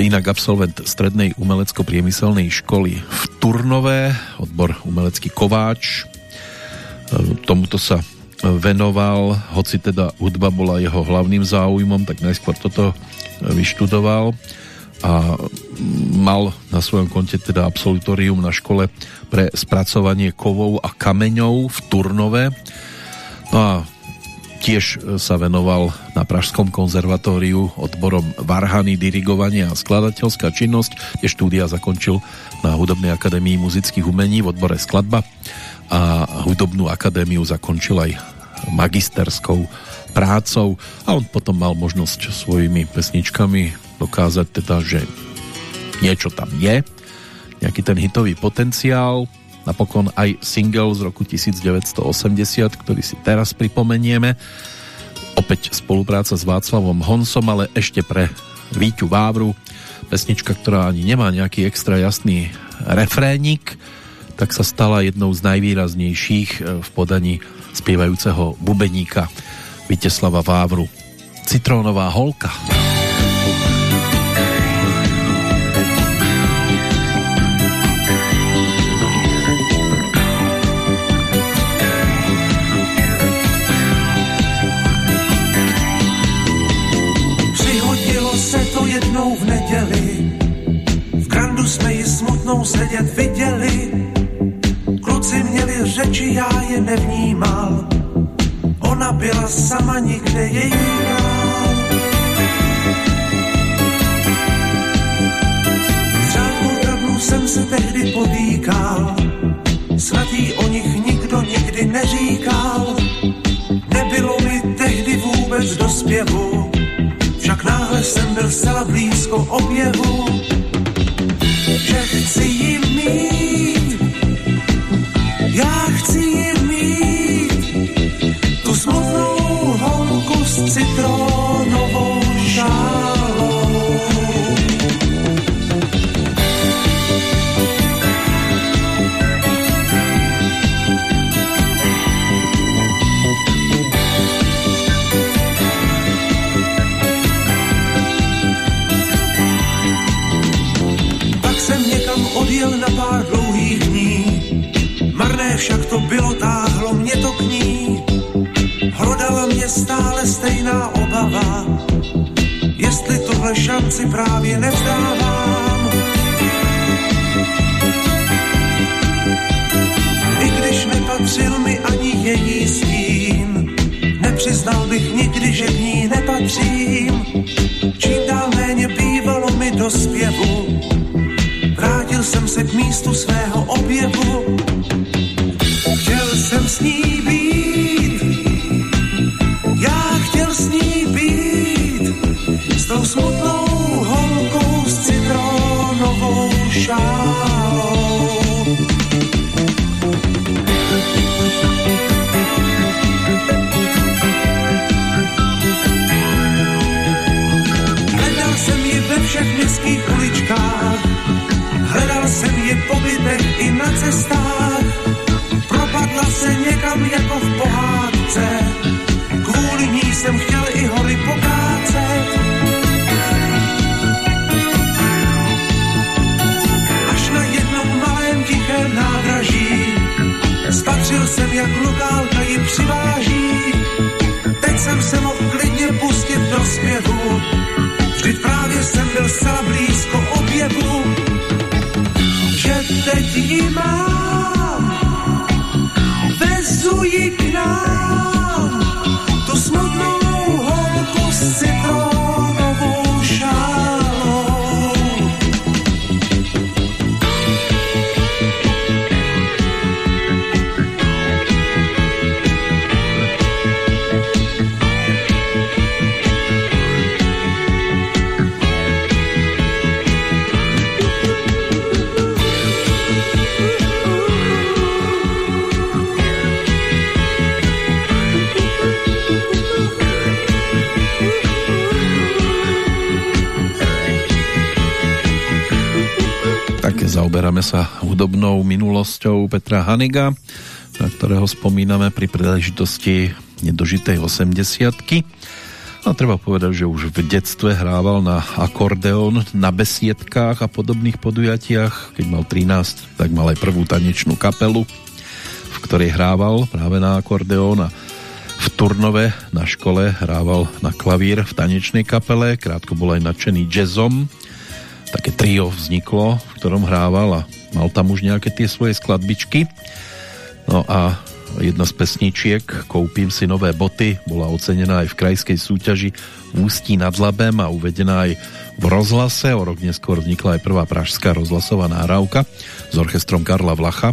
Inak absolvent Strednej umelecko-priemyselnej školy v Turnové, odbor umelecký kováč. Tomuto sa venoval, hoci teda hudba bola jeho hlavným záujmom, tak najskôr toto vyštudoval a mal na svojom konte teda absolutorium na škole pre spracovanie kovov a kameňov v Turnove. No a tiež sa venoval na Pražskom konzervatóriu odborom varhany, dirigovanie a skladateľská činnosť. Je štúdia zakončil na Hudobnej akadémii muzických umení v odbore skladba a Hudobnú akadémiu zakončil aj magisterskou prácou a on potom mal možnosť svojimi pesničkami dokázať teda, že niečo tam je, nejaký ten hitový potenciál, napokon aj single z roku 1980, ktorý si teraz pripomenieme. Opäť spolupráca s Václavom Honsom, ale ešte pre Víťu Vávru pesnička, ktorá ani nemá nejaký extra jasný refrénik, tak sa stala jednou z najvýraznejších e, v podaní spievajúceho bubeníka Viteslava Vávru. Citrónová holka. Přihodilo se to jednou v neděli, v grandu jsme ji smutnou sedět viděli. Řeči, já je nevnímal, ona byla sama nikde její král. Jsem se tehdy potýkal, svatý o nich nikdo nikdy neříkal. Nebylo mi tehdy vůbec do zpěvu, však náhle jsem byl zcela blízko objevu, že chci jí mít, však to bylo, táhlo mě to k ní. Hrodala mě stále stejná obava, jestli tuhle šanci právě nevzdávám. I když nepatřil mi ani její stín, nepřiznal bych nikdy, že k ní nepatřím. Čím dál méně bývalo mi do zpěvu, vrátil jsem se k místu svého objevu. Jsem s ní být, já chtěl s ní být, s tou smutnou holkou s citrónovou šálou. Hledal jsem ji ve všech městských uličkách, hledal jsem ji po bytech i na cestách. Se někam jako v pohádce, kvůli ní jsem chtěl i hory pokácet. Až na jednom malém tichém nádraží, spatřil jsem, jak lokálka ji přiváží. Teď jsem se mohl klidně pustit do zpěvu, vždyť právě jsem byl zcela blízko objevu, že teď ji mám, vezu ji k nám, tu smutnou holku s citrónovou zaoberáme sa hudobnou minulosťou Petra Haniga, na ktorého spomíname pri príležitosti nedožitej 80 A treba povedať, že už v detstve hrával na akordeón, na besiedkách a podobných podujatiach. Keď mal 13, tak mal aj prvú tanečnú kapelu, v ktorej hrával práve na akordeón a v Turnove na škole hrával na klavír v tanečnej kapele, krátko bol aj nadšený jazzom. Také trio vzniklo, v ktorom hrával a mal tam už nejaké tie svoje skladbičky. No a jedna z pesničiek Koupím si nové boty bola ocenená aj v krajskej súťaži v Ústí nad Labem a uvedená aj v rozhlase. O rok neskôr vznikla aj prvá pražská rozhlasová náravka s orchestrom Karla Vlacha.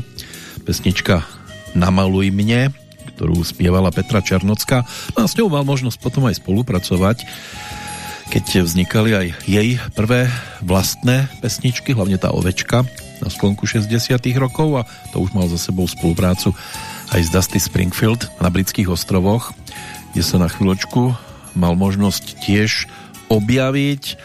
Pesnička Namaluj mne, ktorú spievala Petra Černocka. No a s ňou mal možnosť potom aj spolupracovať keď vznikali aj jej prvé vlastné pesničky, hlavne tá ovečka na sklonku 60 rokov a to už mal za sebou spoluprácu aj s Dusty Springfield na britských ostrovoch, kde sa na chvíľočku mal možnosť tiež objaviť.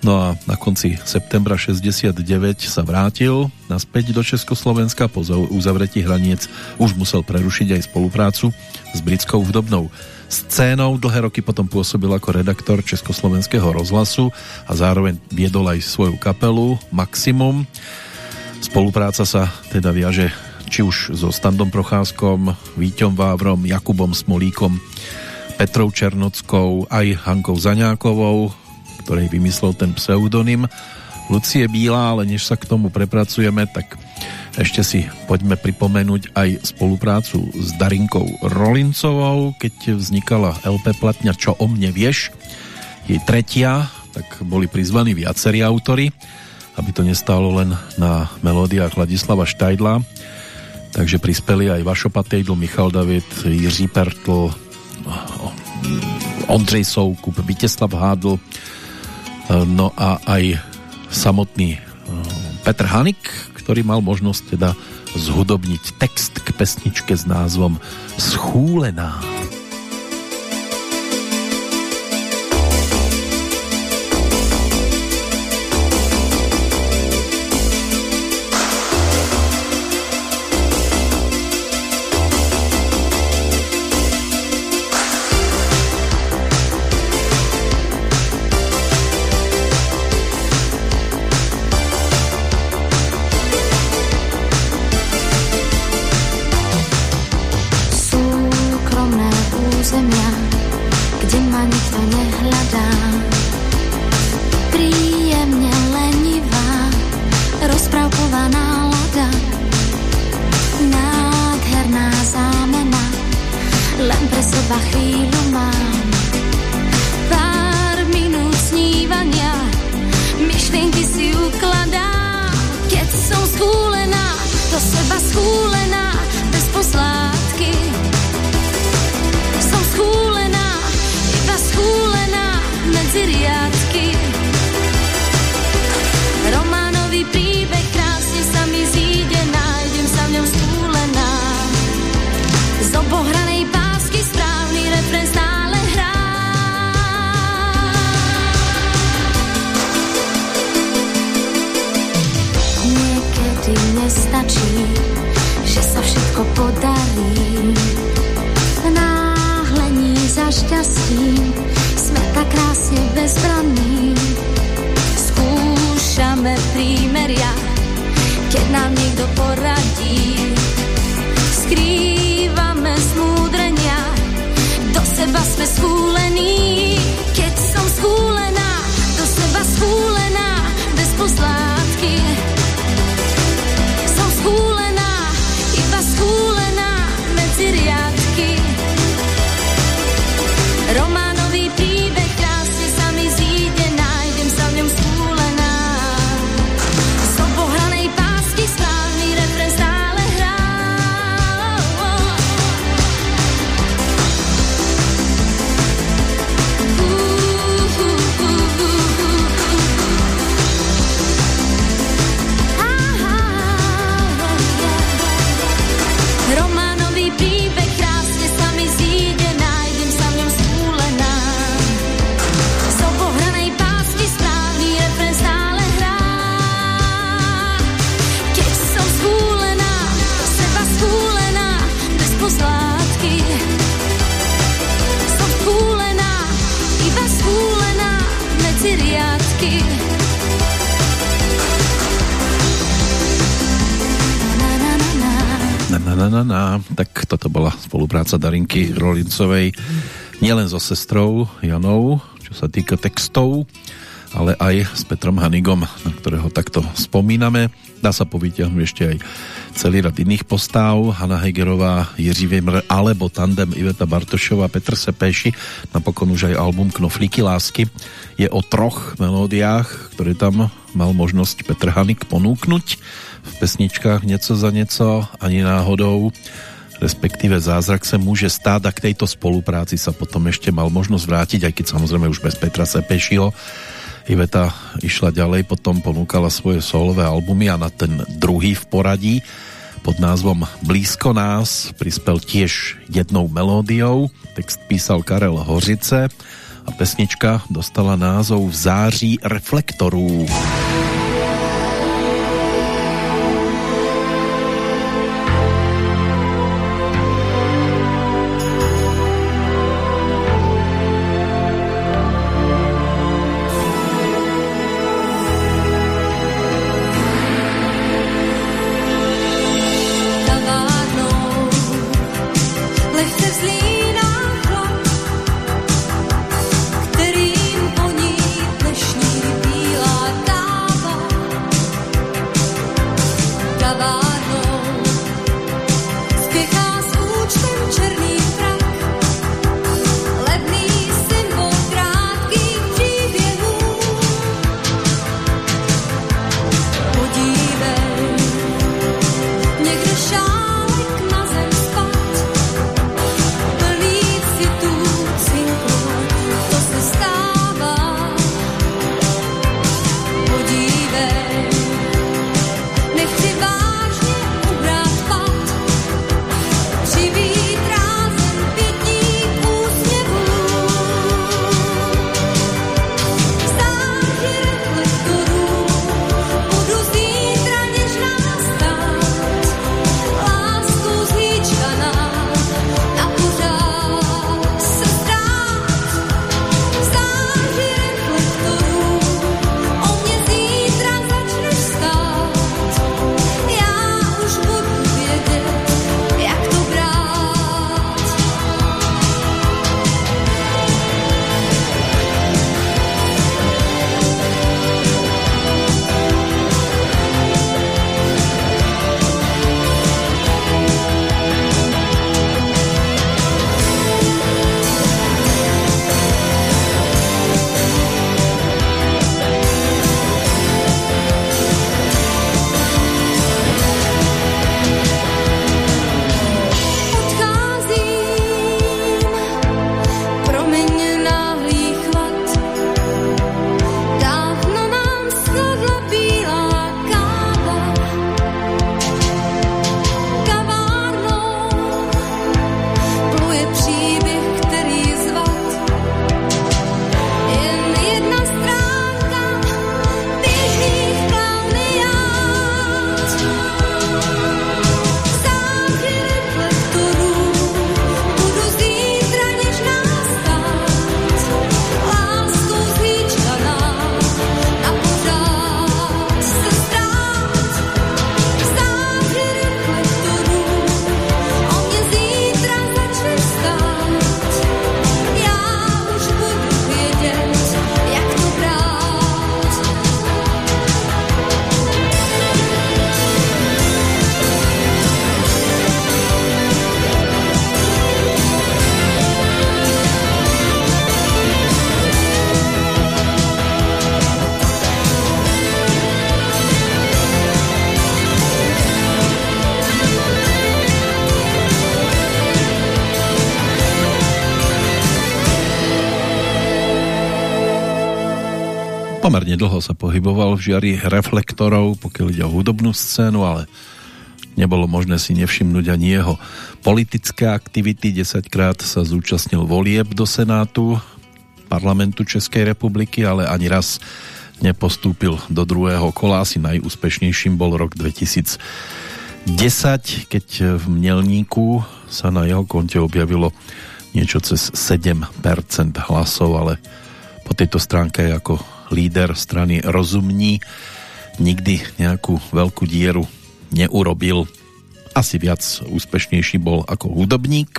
No a na konci septembra 69 sa vrátil naspäť do Československa po uzavretí hraniec už musel prerušiť aj spoluprácu s britskou vdobnou scénou. Dlhé roky potom pôsobil ako redaktor Československého rozhlasu a zároveň viedol aj svoju kapelu Maximum. Spolupráca sa teda viaže či už so Standom Procházkom, Víťom Vávrom, Jakubom Smolíkom, Petrou Černockou, aj Hankou Zaňákovou, ktorej vymyslel ten pseudonym Lucie Bílá, ale než sa k tomu prepracujeme, tak ešte si poďme pripomenúť aj spoluprácu s Darinkou Rolincovou, keď vznikala LP platňa Čo o mne vieš, jej tretia, tak boli prizvaní viacerí autory, aby to nestálo len na melódiách Ladislava Štajdla, takže prispeli aj Vašo Patejdl, Michal David, Jiří Pertl, Ondřej Soukup, Vítězslav Hádl, no a aj samotný eh, Petr Hanik, ktorý mal možnosť teda zhudobniť text k pesničke s názvom Schúlená. Schúlená. poradí. Spolupráca Darinky Rolincovej nielen so sestrou Janou, čo sa týka textov, ale aj s Petrom Hanigom, na ktorého takto spomíname. Dá sa povytiahnuť ešte aj celý rad iných postáv, Hanna Hegerová, Jiří Vimr alebo tandem Iveta Bartošová, Petr Sepéši, napokon už aj album Knoflíky lásky. Je o troch melódiách, ktoré tam mal možnosť Petr Hanik ponúknuť v pesničkách Něco za něco, ani náhodou respektíve zázrak sa môže stáť a k tejto spolupráci sa potom ešte mal možnosť vrátiť, aj keď samozrejme už bez Petra Sepešiho. Iveta išla ďalej, potom ponúkala svoje solové albumy a na ten druhý v poradí pod názvom Blízko nás prispel tiež jednou melódiou. Text písal Karel Hořice, a pesnička dostala názov V září reflektorů. Pomerne dlho sa pohyboval v žiari reflektorov, pokiaľ ide o hudobnú scénu, ale nebolo možné si nevšimnúť ani jeho politické aktivity. 10 krát sa zúčastnil volieb do Senátu parlamentu Českej republiky, ale ani raz nepostúpil do druhého kola. Asi najúspešnejším bol rok 2010, keď v Mielníku sa na jeho konte objavilo niečo cez 7% hlasov, ale po tejto stránke ako líder strany Rozumní nikdy nejakú veľkú dieru neurobil. Asi viac úspešnejší bol ako hudobník,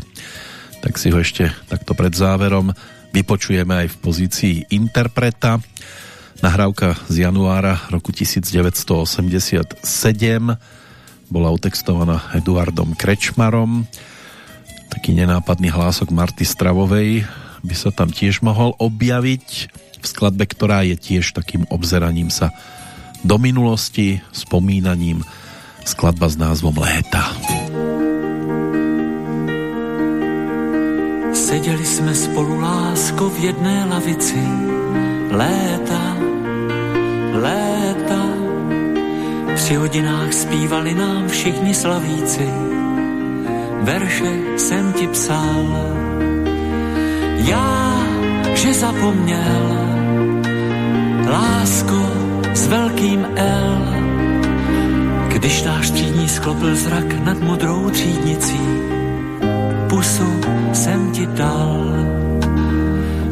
tak si ho ešte takto pred záverom vypočujeme aj v pozícii interpreta. Nahrávka z januára roku 1987 bola otextovaná Eduardom Krečmarom. Taký nenápadný hlások Marty Stravovej by sa tam tiež mohol objaviť v skladbe, ktorá je tiež takým obzeraním sa do minulosti, spomínaním skladba s názvom Léta. Seděli jsme spolu lásko v jedné lavici. Léta, léta. Při hodinách zpívali nám všichni slavíci. Verše jsem ti psal. Já že zapomněl lásko s velkým L. Když náš třídní sklopil zrak nad modrou třídnicí, pusu jsem ti dal.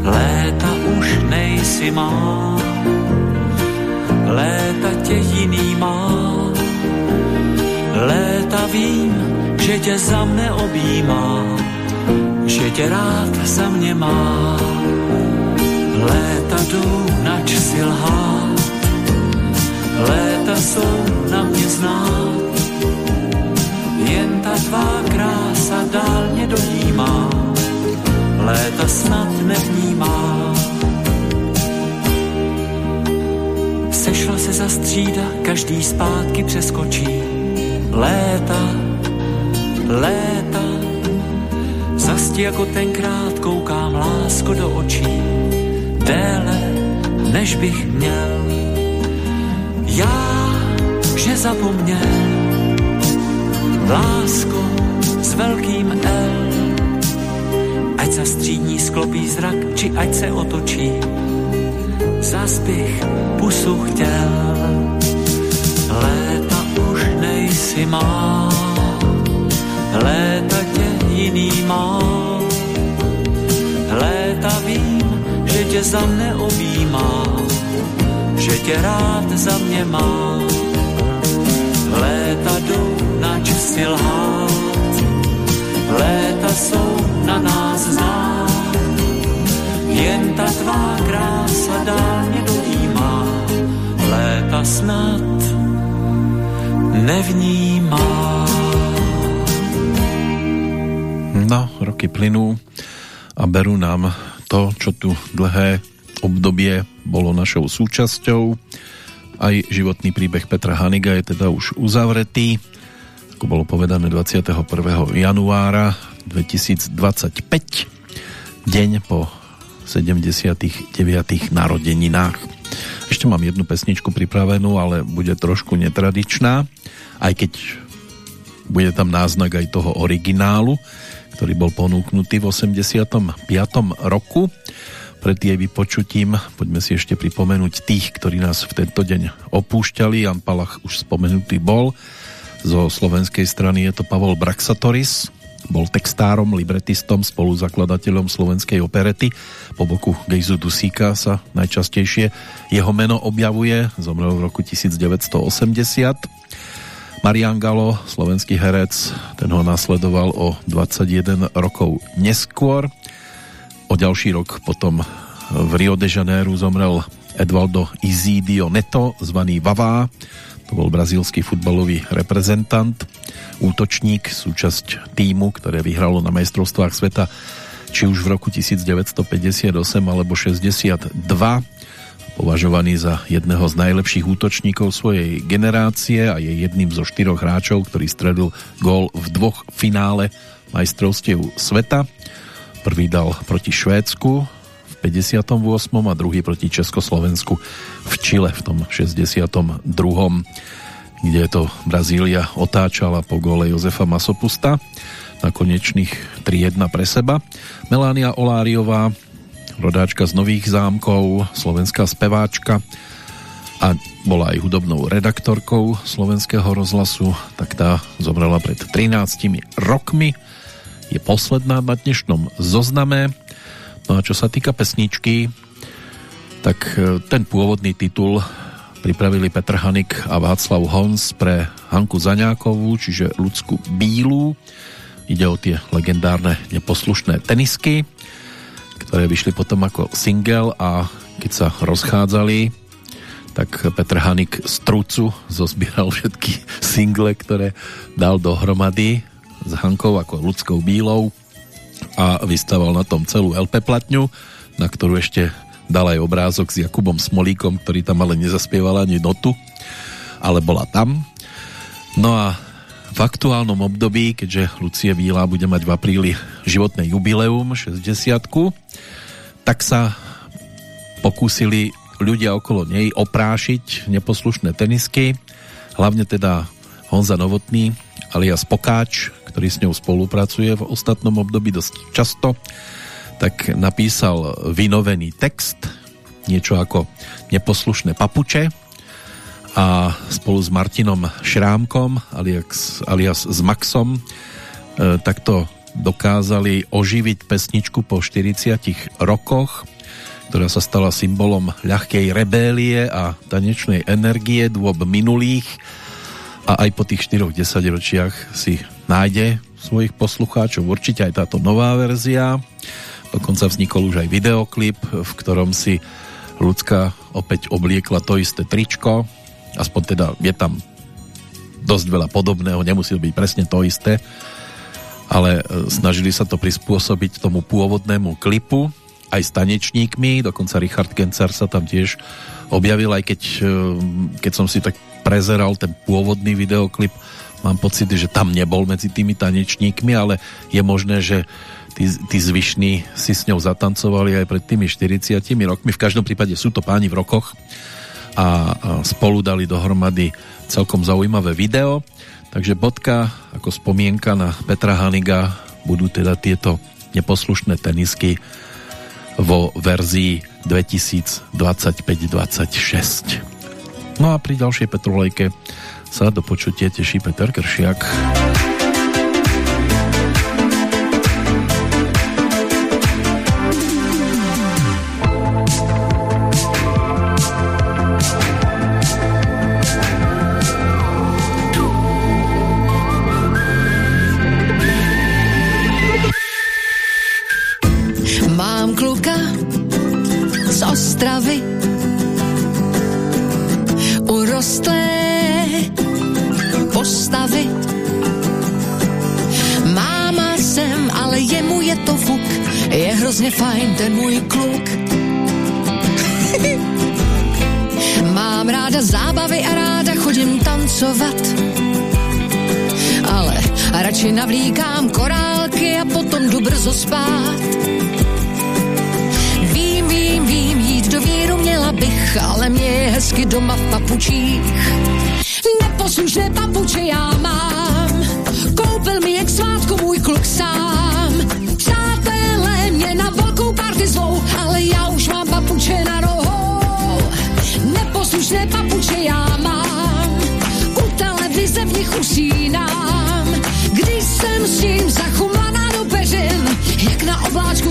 Léta už nejsi má, léta tě jiný má. Léta vím, že tě za mne objímá, že tě rád za mě má. Léta jdou, nač si lhát, léta jsou na mě znát. Jen ta tvá krása dál mě dojímá, léta snad nevnímá. Sešla se za střída, každý zpátky přeskočí. Léta, léta, zas ti jako tenkrát koukám lásko do očí. Déle, než bych měl. Já, že zapomněl, lásko s velkým L. Ať se střídní sklopí zrak, či ať se otočí, zas bych pusu chtěl. Léta už nejsi má, léta tě jiný má. Tě za mne objímá, že tě rád za mě má. Léta jdou, nač si lhát, léta jsou na nás znát. Jen ta tvá krása dál mě dojímá, léta snad nevnímá. No, roky plynú a berú nám to, čo tu dlhé obdobie bolo našou súčasťou. Aj životný príbeh Petra Haniga je teda už uzavretý. Ako bolo povedané 21. januára 2025, deň po 79. narodeninách. Ešte mám jednu pesničku pripravenú, ale bude trošku netradičná, aj keď bude tam náznak aj toho originálu, ktorý bol ponúknutý v 85. roku. Pred jej vypočutím poďme si ešte pripomenúť tých, ktorí nás v tento deň opúšťali. Jan Palach už spomenutý bol. Zo slovenskej strany je to Pavol Braxatoris, bol textárom, libretistom, spoluzakladateľom slovenskej operety. Po boku Gejzu Dusíka sa najčastejšie jeho meno objavuje. Zomrel v roku 1980. Marian Galo, slovenský herec, ten ho nasledoval o 21 rokov neskôr. O ďalší rok potom v Rio de Janeiro zomrel Edvaldo Izidio Neto, zvaný Vavá. To bol brazílsky futbalový reprezentant, útočník, súčasť týmu, ktoré vyhralo na majstrovstvách sveta či už v roku 1958 alebo 62 považovaný za jedného z najlepších útočníkov svojej generácie a je jedným zo štyroch hráčov, ktorý stredil gól v dvoch finále majstrovstiev sveta. Prvý dal proti Švédsku v 58. a druhý proti Československu v Čile v tom 62. kde to Brazília otáčala po góle Jozefa Masopusta na konečných 3-1 pre seba. Melania Oláriová, rodáčka z Nových zámkov, slovenská speváčka a bola aj hudobnou redaktorkou slovenského rozhlasu, tak tá zomrela pred 13 rokmi. Je posledná na dnešnom zozname. No a čo sa týka pesničky, tak e, ten pôvodný titul pripravili Petr Hanik a Václav Hons pre Hanku Zaňákovú, čiže ľudskú bílu. Ide o tie legendárne neposlušné tenisky, ktoré vyšli potom ako single a keď sa rozchádzali, tak Petr Hanik z Trucu zozbieral všetky single, ktoré dal dohromady s Hankou ako ľudskou bílou a vystaval na tom celú LP platňu, na ktorú ešte dal aj obrázok s Jakubom Smolíkom, ktorý tam ale nezaspieval ani notu, ale bola tam. No a v aktuálnom období, keďže Lucie Víla bude mať v apríli životné jubileum 60 tak sa pokúsili ľudia okolo nej oprášiť neposlušné tenisky, hlavne teda Honza Novotný alias Pokáč, ktorý s ňou spolupracuje v ostatnom období dosť často, tak napísal vynovený text, niečo ako neposlušné papuče a spolu s Martinom Šrámkom alias, alias s Maxom e, takto dokázali oživiť pesničku po 40 rokoch, ktorá sa stala symbolom ľahkej rebélie a tanečnej energie dôb minulých a aj po tých 4 desaťročiach si nájde svojich poslucháčov určite aj táto nová verzia. Dokonca vznikol už aj videoklip, v ktorom si ľudská opäť obliekla to isté tričko, aspoň teda je tam dosť veľa podobného, nemusí byť presne to isté, ale e, snažili sa to prispôsobiť tomu pôvodnému klipu, aj s tanečníkmi, dokonca Richard Gencer sa tam tiež objavil, aj keď, e, keď som si tak prezeral ten pôvodný videoklip, mám pocit, že tam nebol medzi tými tanečníkmi, ale je možné, že tí, tí zvyšní si s ňou zatancovali aj pred tými 40 rokmi. V každom prípade sú to páni v rokoch a, spolu dali dohromady celkom zaujímavé video. Takže bodka ako spomienka na Petra Haniga budú teda tieto neposlušné tenisky vo verzii 2025-26. No a pri ďalšej Petrolejke sa do počutia teší Peter Kršiak.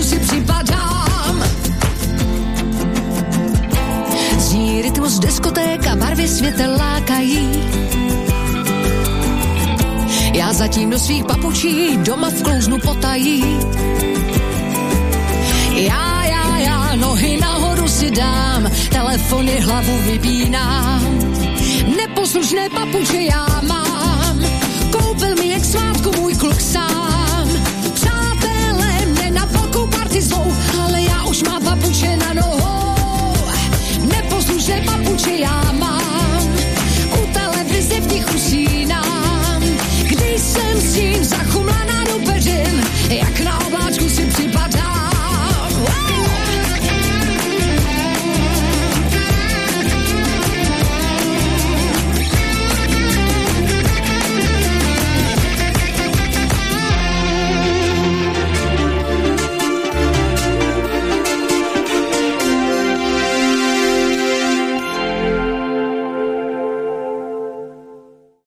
Si připadám. Zní rytmus diskotéka, barvy světel lákají. Já zatím do svých papučí doma v klouznu potají. Já, já, já, nohy nahoru si dám, telefony hlavu vypínám. Neposlušné papuče já mám, koupil mi je k svátku můj kluk sám. Neposlušné papuče já mám, u televize v nich usínám. Když jsem s tím zachumlaná do peřin, jak na